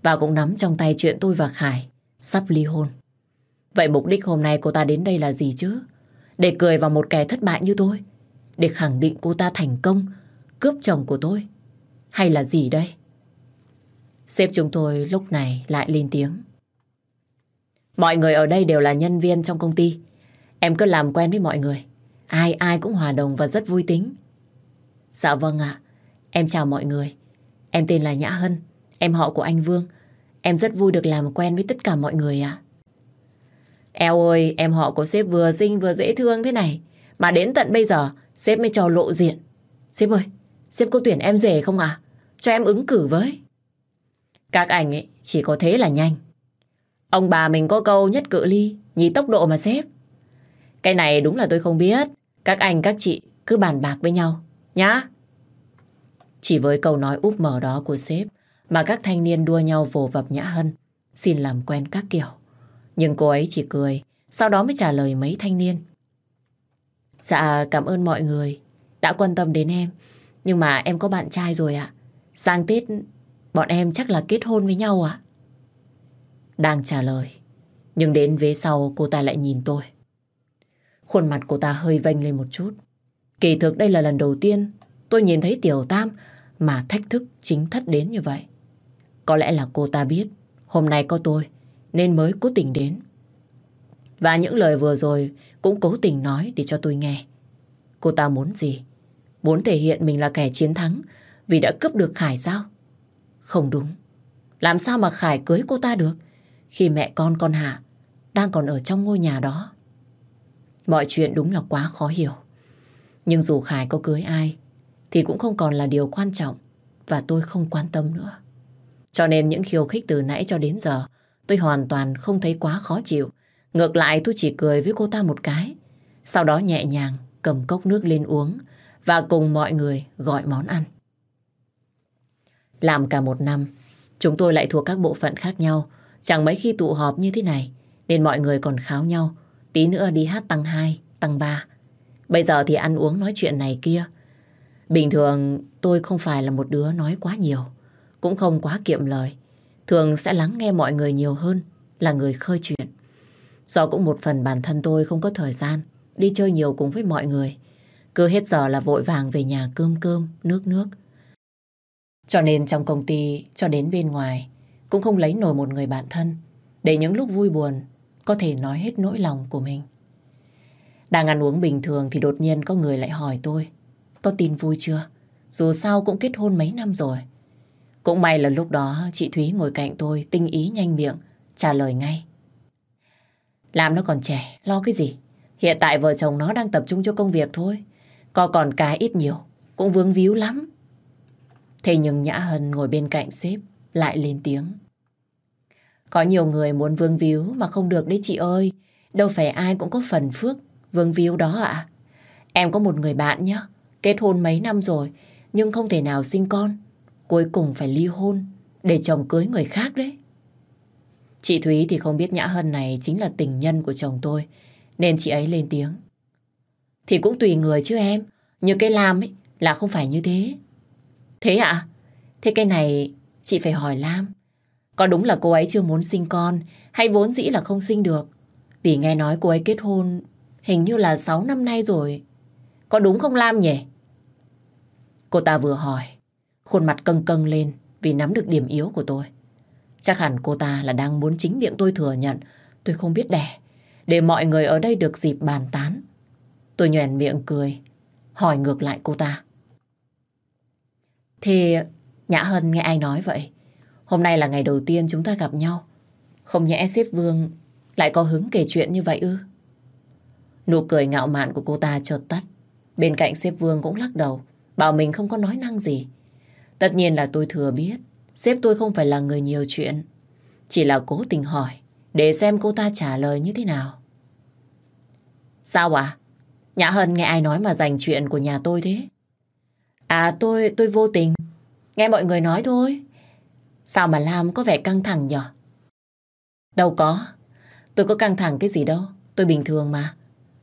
Và cũng nắm trong tay chuyện tôi và Khải sắp ly hôn. Vậy mục đích hôm nay cô ta đến đây là gì chứ? Để cười vào một kẻ thất bại như tôi? Để khẳng định cô ta thành công, cướp chồng của tôi? Hay là gì đây? Sếp chúng tôi lúc này lại lên tiếng. Mọi người ở đây đều là nhân viên trong công ty. Em cứ làm quen với mọi người. Ai ai cũng hòa đồng và rất vui tính. Dạ vâng ạ. Em chào mọi người. Em tên là Nhã Hân. Em họ của anh Vương. Em rất vui được làm quen với tất cả mọi người ạ. Eo ơi, em họ của sếp vừa xinh vừa dễ thương thế này. Mà đến tận bây giờ, sếp mới cho lộ diện. Sếp ơi, sếp có tuyển em rể không ạ? Cho em ứng cử với. Các anh ấy chỉ có thế là nhanh. Ông bà mình có câu nhất cự ly, nhì tốc độ mà sếp. Cái này đúng là tôi không biết. Các anh các chị cứ bàn bạc với nhau, nhá. Chỉ với câu nói úp mở đó của sếp mà các thanh niên đua nhau vồ vập Nhã Hân, xin làm quen các kiểu. Nhưng cô ấy chỉ cười, sau đó mới trả lời mấy thanh niên. Dạ, cảm ơn mọi người đã quan tâm đến em. Nhưng mà em có bạn trai rồi ạ. Sang Tết bọn em chắc là kết hôn với nhau ạ. Đang trả lời, nhưng đến vế sau cô ta lại nhìn tôi. Khuôn mặt cô ta hơi vênh lên một chút. Kỳ thực đây là lần đầu tiên tôi nhìn thấy Tiểu Tam mà thách thức chính thất đến như vậy. Có lẽ là cô ta biết, hôm nay có tôi, nên mới cố tình đến. Và những lời vừa rồi cũng cố tình nói để cho tôi nghe. Cô ta muốn gì? Muốn thể hiện mình là kẻ chiến thắng vì đã cướp được Khải sao? Không đúng. Làm sao mà Khải cưới cô ta được khi mẹ con con Hà đang còn ở trong ngôi nhà đó? Mọi chuyện đúng là quá khó hiểu. Nhưng dù Khải có cưới ai thì cũng không còn là điều quan trọng và tôi không quan tâm nữa. Cho nên những khiêu khích từ nãy cho đến giờ tôi hoàn toàn không thấy quá khó chịu. Ngược lại tôi chỉ cười với cô ta một cái. Sau đó nhẹ nhàng cầm cốc nước lên uống và cùng mọi người gọi món ăn. Làm cả một năm, chúng tôi lại thuộc các bộ phận khác nhau. Chẳng mấy khi tụ họp như thế này, nên mọi người còn kháo nhau. Tí nữa đi hát tăng 2, tăng 3. Bây giờ thì ăn uống nói chuyện này kia. Bình thường tôi không phải là một đứa nói quá nhiều, cũng không quá kiệm lời. Thường sẽ lắng nghe mọi người nhiều hơn là người khơi chuyện. Do cũng một phần bản thân tôi không có thời gian đi chơi nhiều cùng với mọi người. Cứ hết giờ là vội vàng về nhà cơm cơm, nước nước. Cho nên trong công ty cho đến bên ngoài cũng không lấy nổi một người bạn thân để những lúc vui buồn có thể nói hết nỗi lòng của mình. Đang ăn uống bình thường thì đột nhiên có người lại hỏi tôi có tin vui chưa? Dù sao cũng kết hôn mấy năm rồi. Cũng may là lúc đó chị Thúy ngồi cạnh tôi tinh ý nhanh miệng trả lời ngay. Làm nó còn trẻ, lo cái gì? Hiện tại vợ chồng nó đang tập trung cho công việc thôi. Có còn cái ít nhiều, cũng vướng víu lắm. Thế nhưng Nhã Hân ngồi bên cạnh sếp lại lên tiếng. Có nhiều người muốn vương víu mà không được đấy chị ơi. Đâu phải ai cũng có phần phước vương víu đó ạ. Em có một người bạn nhé. Kết hôn mấy năm rồi, nhưng không thể nào sinh con. Cuối cùng phải ly hôn, để chồng cưới người khác đấy. Chị Thúy thì không biết Nhã Hân này chính là tình nhân của chồng tôi, nên chị ấy lên tiếng. Thì cũng tùy người chứ em. Như cái Lam ấy, là không phải như thế. Thế ạ? À? Thế cái này chị phải hỏi Lam. Có đúng là cô ấy chưa muốn sinh con, hay vốn dĩ là không sinh được? Vì nghe nói cô ấy kết hôn hình như là 6 năm nay rồi. Có đúng không Lam nhỉ? Cô ta vừa hỏi, khuôn mặt căng căng lên vì nắm được điểm yếu của tôi. Chắc hẳn cô ta là đang muốn chính miệng tôi thừa nhận tôi không biết đẻ, để mọi người ở đây được dịp bàn tán. Tôi nhoèn miệng cười, hỏi ngược lại cô ta. Thì Nhã Hân nghe ai nói vậy? Hôm nay là ngày đầu tiên chúng ta gặp nhau. Không nhẽ sếp Vương lại có hứng kể chuyện như vậy ư? Nụ cười ngạo mạn của cô ta chợt tắt. Bên cạnh sếp Vương cũng lắc đầu, bảo mình không có nói năng gì. Tất nhiên là tôi thừa biết, sếp tôi không phải là người nhiều chuyện. Chỉ là cố tình hỏi, để xem cô ta trả lời như thế nào. Sao à? Nhã Hân nghe ai nói mà dành chuyện của nhà tôi thế? À tôi, tôi vô tình. Nghe mọi người nói thôi. Sao mà Lam có vẻ căng thẳng nhở? Đâu có. Tôi có căng thẳng cái gì đâu. Tôi bình thường mà.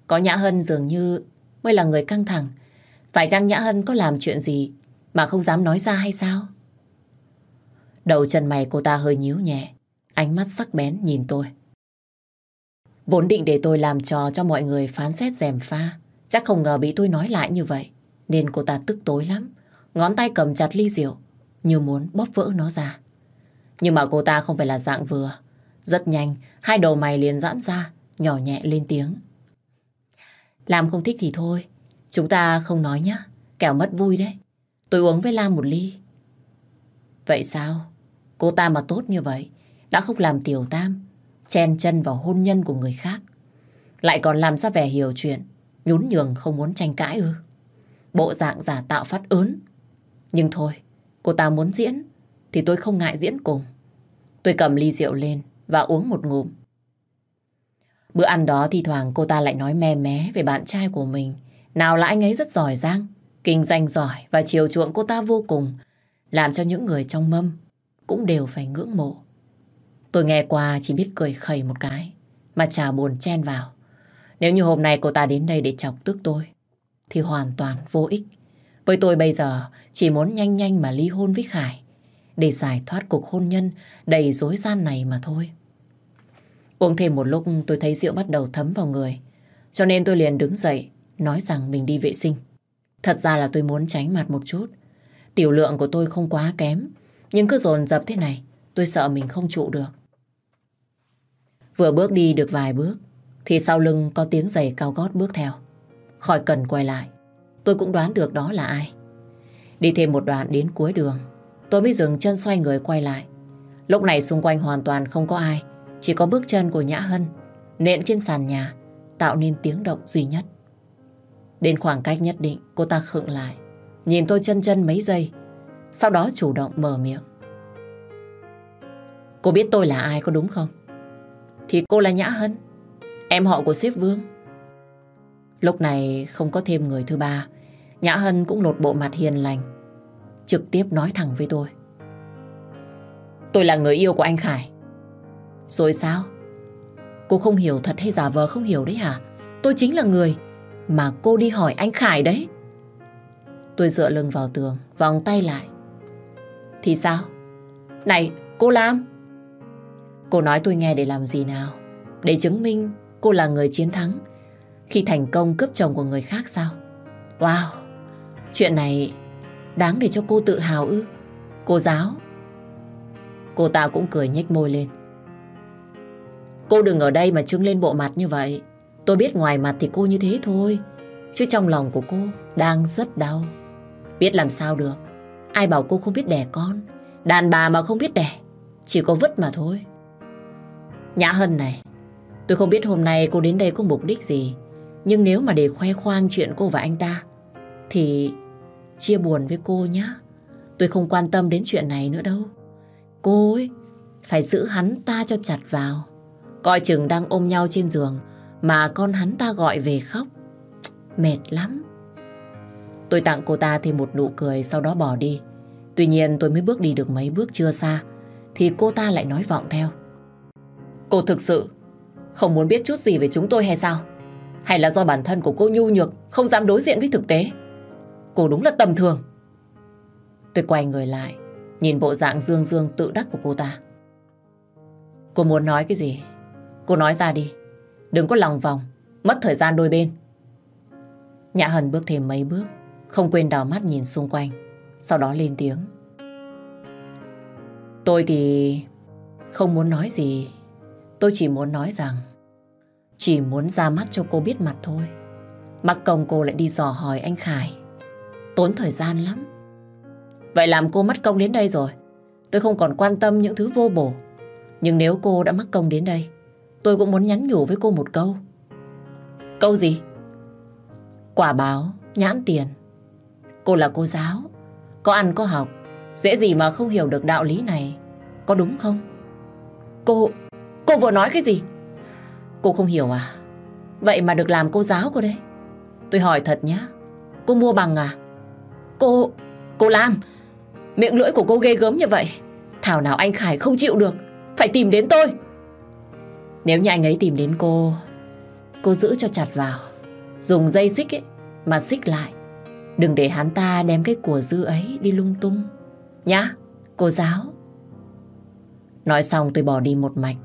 Có Nhã Hân dường như mới là người căng thẳng. Phải chăng Nhã Hân có làm chuyện gì mà không dám nói ra hay sao? Đầu chân mày cô ta hơi nhíu nhẹ. Ánh mắt sắc bén nhìn tôi. Vốn định để tôi làm trò cho mọi người phán xét dèm pha. Chắc không ngờ bị tôi nói lại như vậy. Nên cô ta tức tối lắm. Ngón tay cầm chặt ly rượu. Như muốn bóp vỡ nó ra. Nhưng mà cô ta không phải là dạng vừa. Rất nhanh, hai đầu mày liền giãn ra, nhỏ nhẹ lên tiếng. Lam không thích thì thôi. Chúng ta không nói nhá. Kẻo mất vui đấy. Tôi uống với Lam một ly. Vậy sao? Cô ta mà tốt như vậy, đã không làm tiểu tam, chen chân vào hôn nhân của người khác. Lại còn làm ra vẻ hiểu chuyện, nhún nhường không muốn tranh cãi ư. Bộ dạng giả tạo phát ớn. Nhưng thôi, cô ta muốn diễn, thì tôi không ngại diễn cùng. Tôi cầm ly rượu lên và uống một ngụm. Bữa ăn đó thì thoảng cô ta lại nói me mé về bạn trai của mình. Nào là anh ấy rất giỏi giang, kinh doanh giỏi và chiều chuộng cô ta vô cùng, làm cho những người trong mâm cũng đều phải ngưỡng mộ. Tôi nghe qua chỉ biết cười khẩy một cái, mà chả buồn chen vào. Nếu như hôm nay cô ta đến đây để chọc tức tôi, thì hoàn toàn vô ích. Với tôi bây giờ chỉ muốn nhanh nhanh mà ly hôn với Khải, để giải thoát cuộc hôn nhân đầy rối gian này mà thôi. Uống thêm một lúc tôi thấy rượu bắt đầu thấm vào người. Cho nên tôi liền đứng dậy, nói rằng mình đi vệ sinh. Thật ra là tôi muốn tránh mặt một chút. Tiểu lượng của tôi không quá kém, nhưng cứ dồn dập thế này, tôi sợ mình không trụ được. Vừa bước đi được vài bước, thì sau lưng có tiếng giày cao gót bước theo. Khỏi cần quay lại, tôi cũng đoán được đó là ai. Đi thêm một đoạn đến cuối đường, tôi mới dừng chân xoay người quay lại. Lúc này xung quanh hoàn toàn không có ai, chỉ có bước chân của Nhã Hân nện trên sàn nhà, tạo nên tiếng động duy nhất. Đến khoảng cách nhất định, cô ta khựng lại, nhìn tôi chân chân mấy giây, sau đó chủ động mở miệng. Cô biết tôi là ai có đúng không? Thì cô là Nhã Hân, em họ của sếp Vương. Lúc này không có thêm người thứ ba, Nhã Hân cũng lột bộ mặt hiền lành, trực tiếp nói thẳng với tôi. Tôi là người yêu của anh Khải. Rồi sao? Cô không hiểu thật hay giả vờ không hiểu đấy hả? Tôi chính là người mà cô đi hỏi anh Khải đấy. Tôi dựa lưng vào tường, vòng tay lại. Thì sao? Này, cô Lam! Cô nói tôi nghe để làm gì nào? Để chứng minh cô là người chiến thắng khi thành công cướp chồng của người khác sao? Wow! Chuyện này đáng để cho cô tự hào ư? Cô giáo! Cô ta cũng cười nhếch môi lên. Cô đừng ở đây mà trưng lên bộ mặt như vậy. Tôi biết ngoài mặt thì cô như thế thôi. Chứ trong lòng của cô đang rất đau. Biết làm sao được. Ai bảo cô không biết đẻ con. Đàn bà mà không biết đẻ. Chỉ có vứt mà thôi. Nhã Hân này. Tôi không biết hôm nay cô đến đây có mục đích gì. Nhưng nếu mà để khoe khoang chuyện cô và anh ta. Thì chia buồn với cô nhé. Tôi không quan tâm đến chuyện này nữa đâu. Cô ấy, phải giữ hắn ta cho chặt vào. Coi chừng đang ôm nhau trên giường mà con hắn ta gọi về khóc. Mệt lắm. Tôi tặng cô ta thêm một nụ cười, sau đó bỏ đi. Tuy nhiên tôi mới bước đi được mấy bước chưa xa, thì cô ta lại nói vọng theo. Cô thực sự không muốn biết chút gì về chúng tôi hay sao? Hay là do bản thân của cô nhu nhược, không dám đối diện với thực tế? Cô đúng là tầm thường. Tôi quay người lại, nhìn bộ dạng dương dương tự đắc của cô ta. Cô muốn nói cái gì? Cô nói ra đi. Đừng có lòng vòng, mất thời gian đôi bên. Nhã Hân bước thêm mấy bước, không quên đào mắt nhìn xung quanh, sau đó lên tiếng. Tôi thì không muốn nói gì. Tôi chỉ muốn nói rằng chỉ muốn ra mắt cho cô biết mặt thôi. Mặc công cô lại đi dò hỏi anh Khải. Tốn thời gian lắm. Vậy làm cô mất công đến đây rồi. Tôi không còn quan tâm những thứ vô bổ. Nhưng nếu cô đã mắc công đến đây, tôi cũng muốn nhắn nhủ với cô một câu. Câu gì? Quả báo, nhãn tiền. Cô là cô giáo, có ăn có học, dễ gì mà không hiểu được đạo lý này. Có đúng không? Cô, cô vừa nói cái gì? Cô không hiểu à? Vậy mà được làm cô giáo cô đấy. Tôi hỏi thật nhá, cô mua bằng à? Cô, cô làm, miệng lưỡi của cô ghê gớm như vậy. Thảo nào anh Khải không chịu được, phải tìm đến tôi. Nếu như anh ấy tìm đến cô, cô giữ cho chặt vào. Dùng dây xích ấy mà xích lại. Đừng để hắn ta đem cái của dư ấy đi lung tung. Nhá, cô giáo. Nói xong tôi bỏ đi một mạch,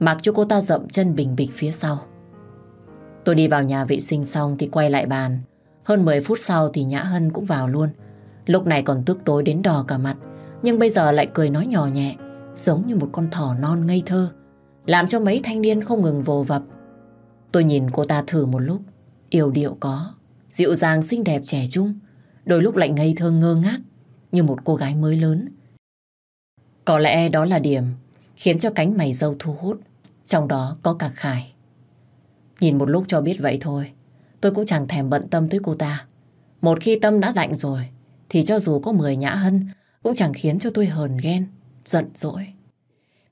mặc cho cô ta dậm chân bình bịch phía sau. Tôi đi vào nhà vệ sinh xong thì quay lại bàn. Hơn 10 phút sau thì Nhã Hân cũng vào luôn. Lúc này còn tức tối đến đỏ cả mặt, nhưng bây giờ lại cười nói nhỏ nhẹ, giống như một con thỏ non ngây thơ, làm cho mấy thanh niên không ngừng vồ vập. Tôi nhìn cô ta thử một lúc, yêu điệu có, dịu dàng xinh đẹp trẻ trung, đôi lúc lại ngây thơ ngơ ngác như một cô gái mới lớn. Có lẽ đó là điểm khiến cho cánh mày dâu thu hút, trong đó có cả Khải. Nhìn một lúc cho biết vậy thôi, tôi cũng chẳng thèm bận tâm tới cô ta. Một khi tâm đã lạnh rồi, thì cho dù có mười nhã hân, cũng chẳng khiến cho tôi hờn ghen, giận dỗi.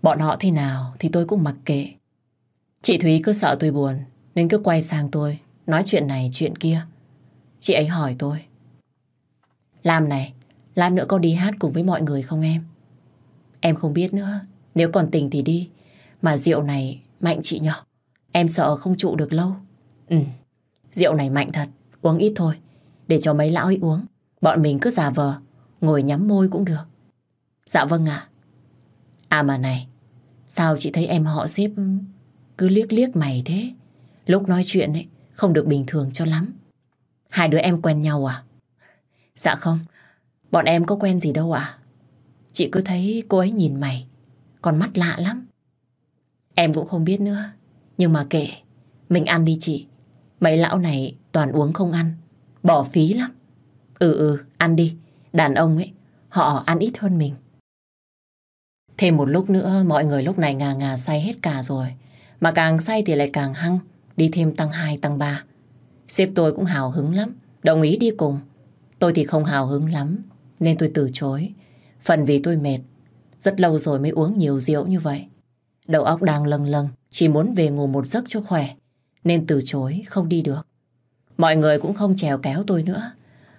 Bọn họ thế nào thì tôi cũng mặc kệ. Chị Thúy cứ sợ tôi buồn, nên cứ quay sang tôi, nói chuyện này chuyện kia. Chị ấy hỏi tôi. Làm này, lát nữa có đi hát cùng với mọi người không em? Em không biết nữa, nếu còn tình thì đi. Mà rượu này mạnh chị nhỏ. Em sợ không trụ được lâu. Ừ, rượu này mạnh thật, uống ít thôi. Để cho mấy lão ấy uống. Bọn mình cứ giả vờ, ngồi nhắm môi cũng được. Dạ vâng ạ. À. mà này, sao chị thấy em họ xếp cứ liếc liếc mày thế? Lúc nói chuyện ấy, không được bình thường cho lắm. Hai đứa em quen nhau à? Dạ không, bọn em có quen gì đâu ạ. Chị cứ thấy cô ấy nhìn mày, còn mắt lạ lắm. Em cũng không biết nữa. Nhưng mà kệ, mình ăn đi chị. Mấy lão này toàn uống không ăn. Bỏ phí lắm. Ừ ừ, ăn đi. Đàn ông ấy, họ ăn ít hơn mình. Thêm một lúc nữa, mọi người lúc này ngà ngà say hết cả rồi. Mà càng say thì lại càng hăng, đi thêm tăng 2, tăng 3. Sếp tôi cũng hào hứng lắm, đồng ý đi cùng. Tôi thì không hào hứng lắm, nên tôi từ chối. Phần vì tôi mệt, rất lâu rồi mới uống nhiều rượu như vậy. Đầu óc đang lâng lâng, chỉ muốn về ngủ một giấc cho khỏe, nên từ chối không đi được. Mọi người cũng không trèo kéo tôi nữa,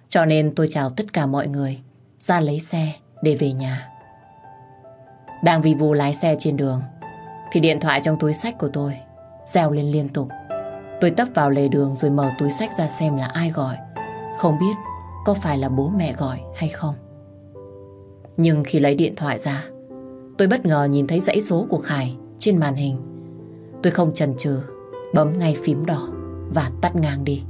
cho nên tôi chào tất cả mọi người, ra lấy xe để về nhà. Đang vì vù lái xe trên đường, thì điện thoại trong túi sách của tôi reo lên liên tục. Tôi tấp vào lề đường rồi mở túi sách ra xem là ai gọi. Không biết có phải là bố mẹ gọi hay không. Nhưng khi lấy điện thoại ra, tôi bất ngờ nhìn thấy dãy số của Khải trên màn hình. Tôi không chần chừ, bấm ngay phím đỏ và tắt ngang đi.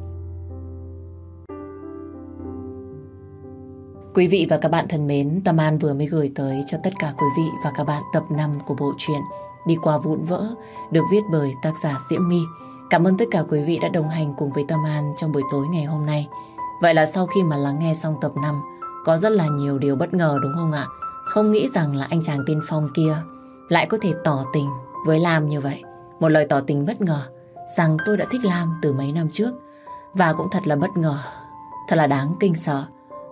Quý vị và các bạn thân mến, Tâm An vừa mới gửi tới cho tất cả quý vị và các bạn tập 5 của bộ truyện Đi qua vụn vỡ được viết bởi tác giả Diễm My. Cảm ơn tất cả quý vị đã đồng hành cùng với Tâm An trong buổi tối ngày hôm nay. Vậy là sau khi mà lắng nghe xong tập 5, có rất là nhiều điều bất ngờ đúng không ạ? Không nghĩ rằng là anh chàng tiên phong kia lại có thể tỏ tình với Lam như vậy. Một lời tỏ tình bất ngờ rằng tôi đã thích Lam từ mấy năm trước. Và cũng thật là bất ngờ, thật là đáng kinh sợ.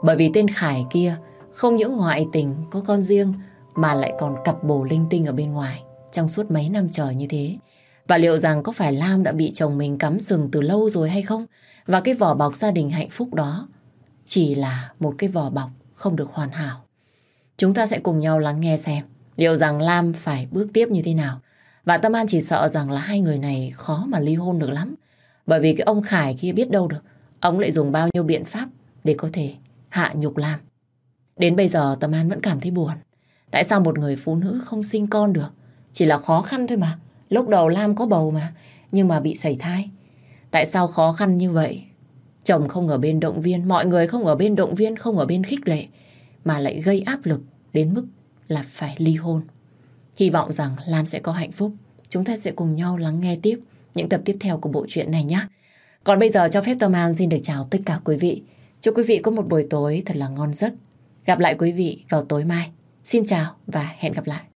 Bởi vì tên Khải kia không những ngoại tình có con riêng mà lại còn cặp bồ linh tinh ở bên ngoài trong suốt mấy năm trời như thế. Và liệu rằng có phải Lam đã bị chồng mình cắm sừng từ lâu rồi hay không? Và cái vỏ bọc gia đình hạnh phúc đó chỉ là một cái vỏ bọc không được hoàn hảo. Chúng ta sẽ cùng nhau lắng nghe xem liệu rằng Lam phải bước tiếp như thế nào. Và Tâm An chỉ sợ rằng là hai người này khó mà ly hôn được lắm. Bởi vì cái ông Khải kia biết đâu được, ông lại dùng bao nhiêu biện pháp để có thể hạ nhục Lam. Đến bây giờ Tâm An vẫn cảm thấy buồn. Tại sao một người phụ nữ không sinh con được? Chỉ là khó khăn thôi mà. Lúc đầu Lam có bầu mà, nhưng mà bị sảy thai. Tại sao khó khăn như vậy? Chồng không ở bên động viên, mọi người không ở bên động viên, không ở bên khích lệ, mà lại gây áp lực đến mức là phải ly hôn. Hy vọng rằng Lam sẽ có hạnh phúc. Chúng ta sẽ cùng nhau lắng nghe tiếp những tập tiếp theo của bộ truyện này nhé. Còn bây giờ cho phép Tâm An xin được chào tất cả quý vị. Chúc quý vị có một buổi tối thật là ngon giấc. Gặp lại quý vị vào tối mai. Xin chào và hẹn gặp lại.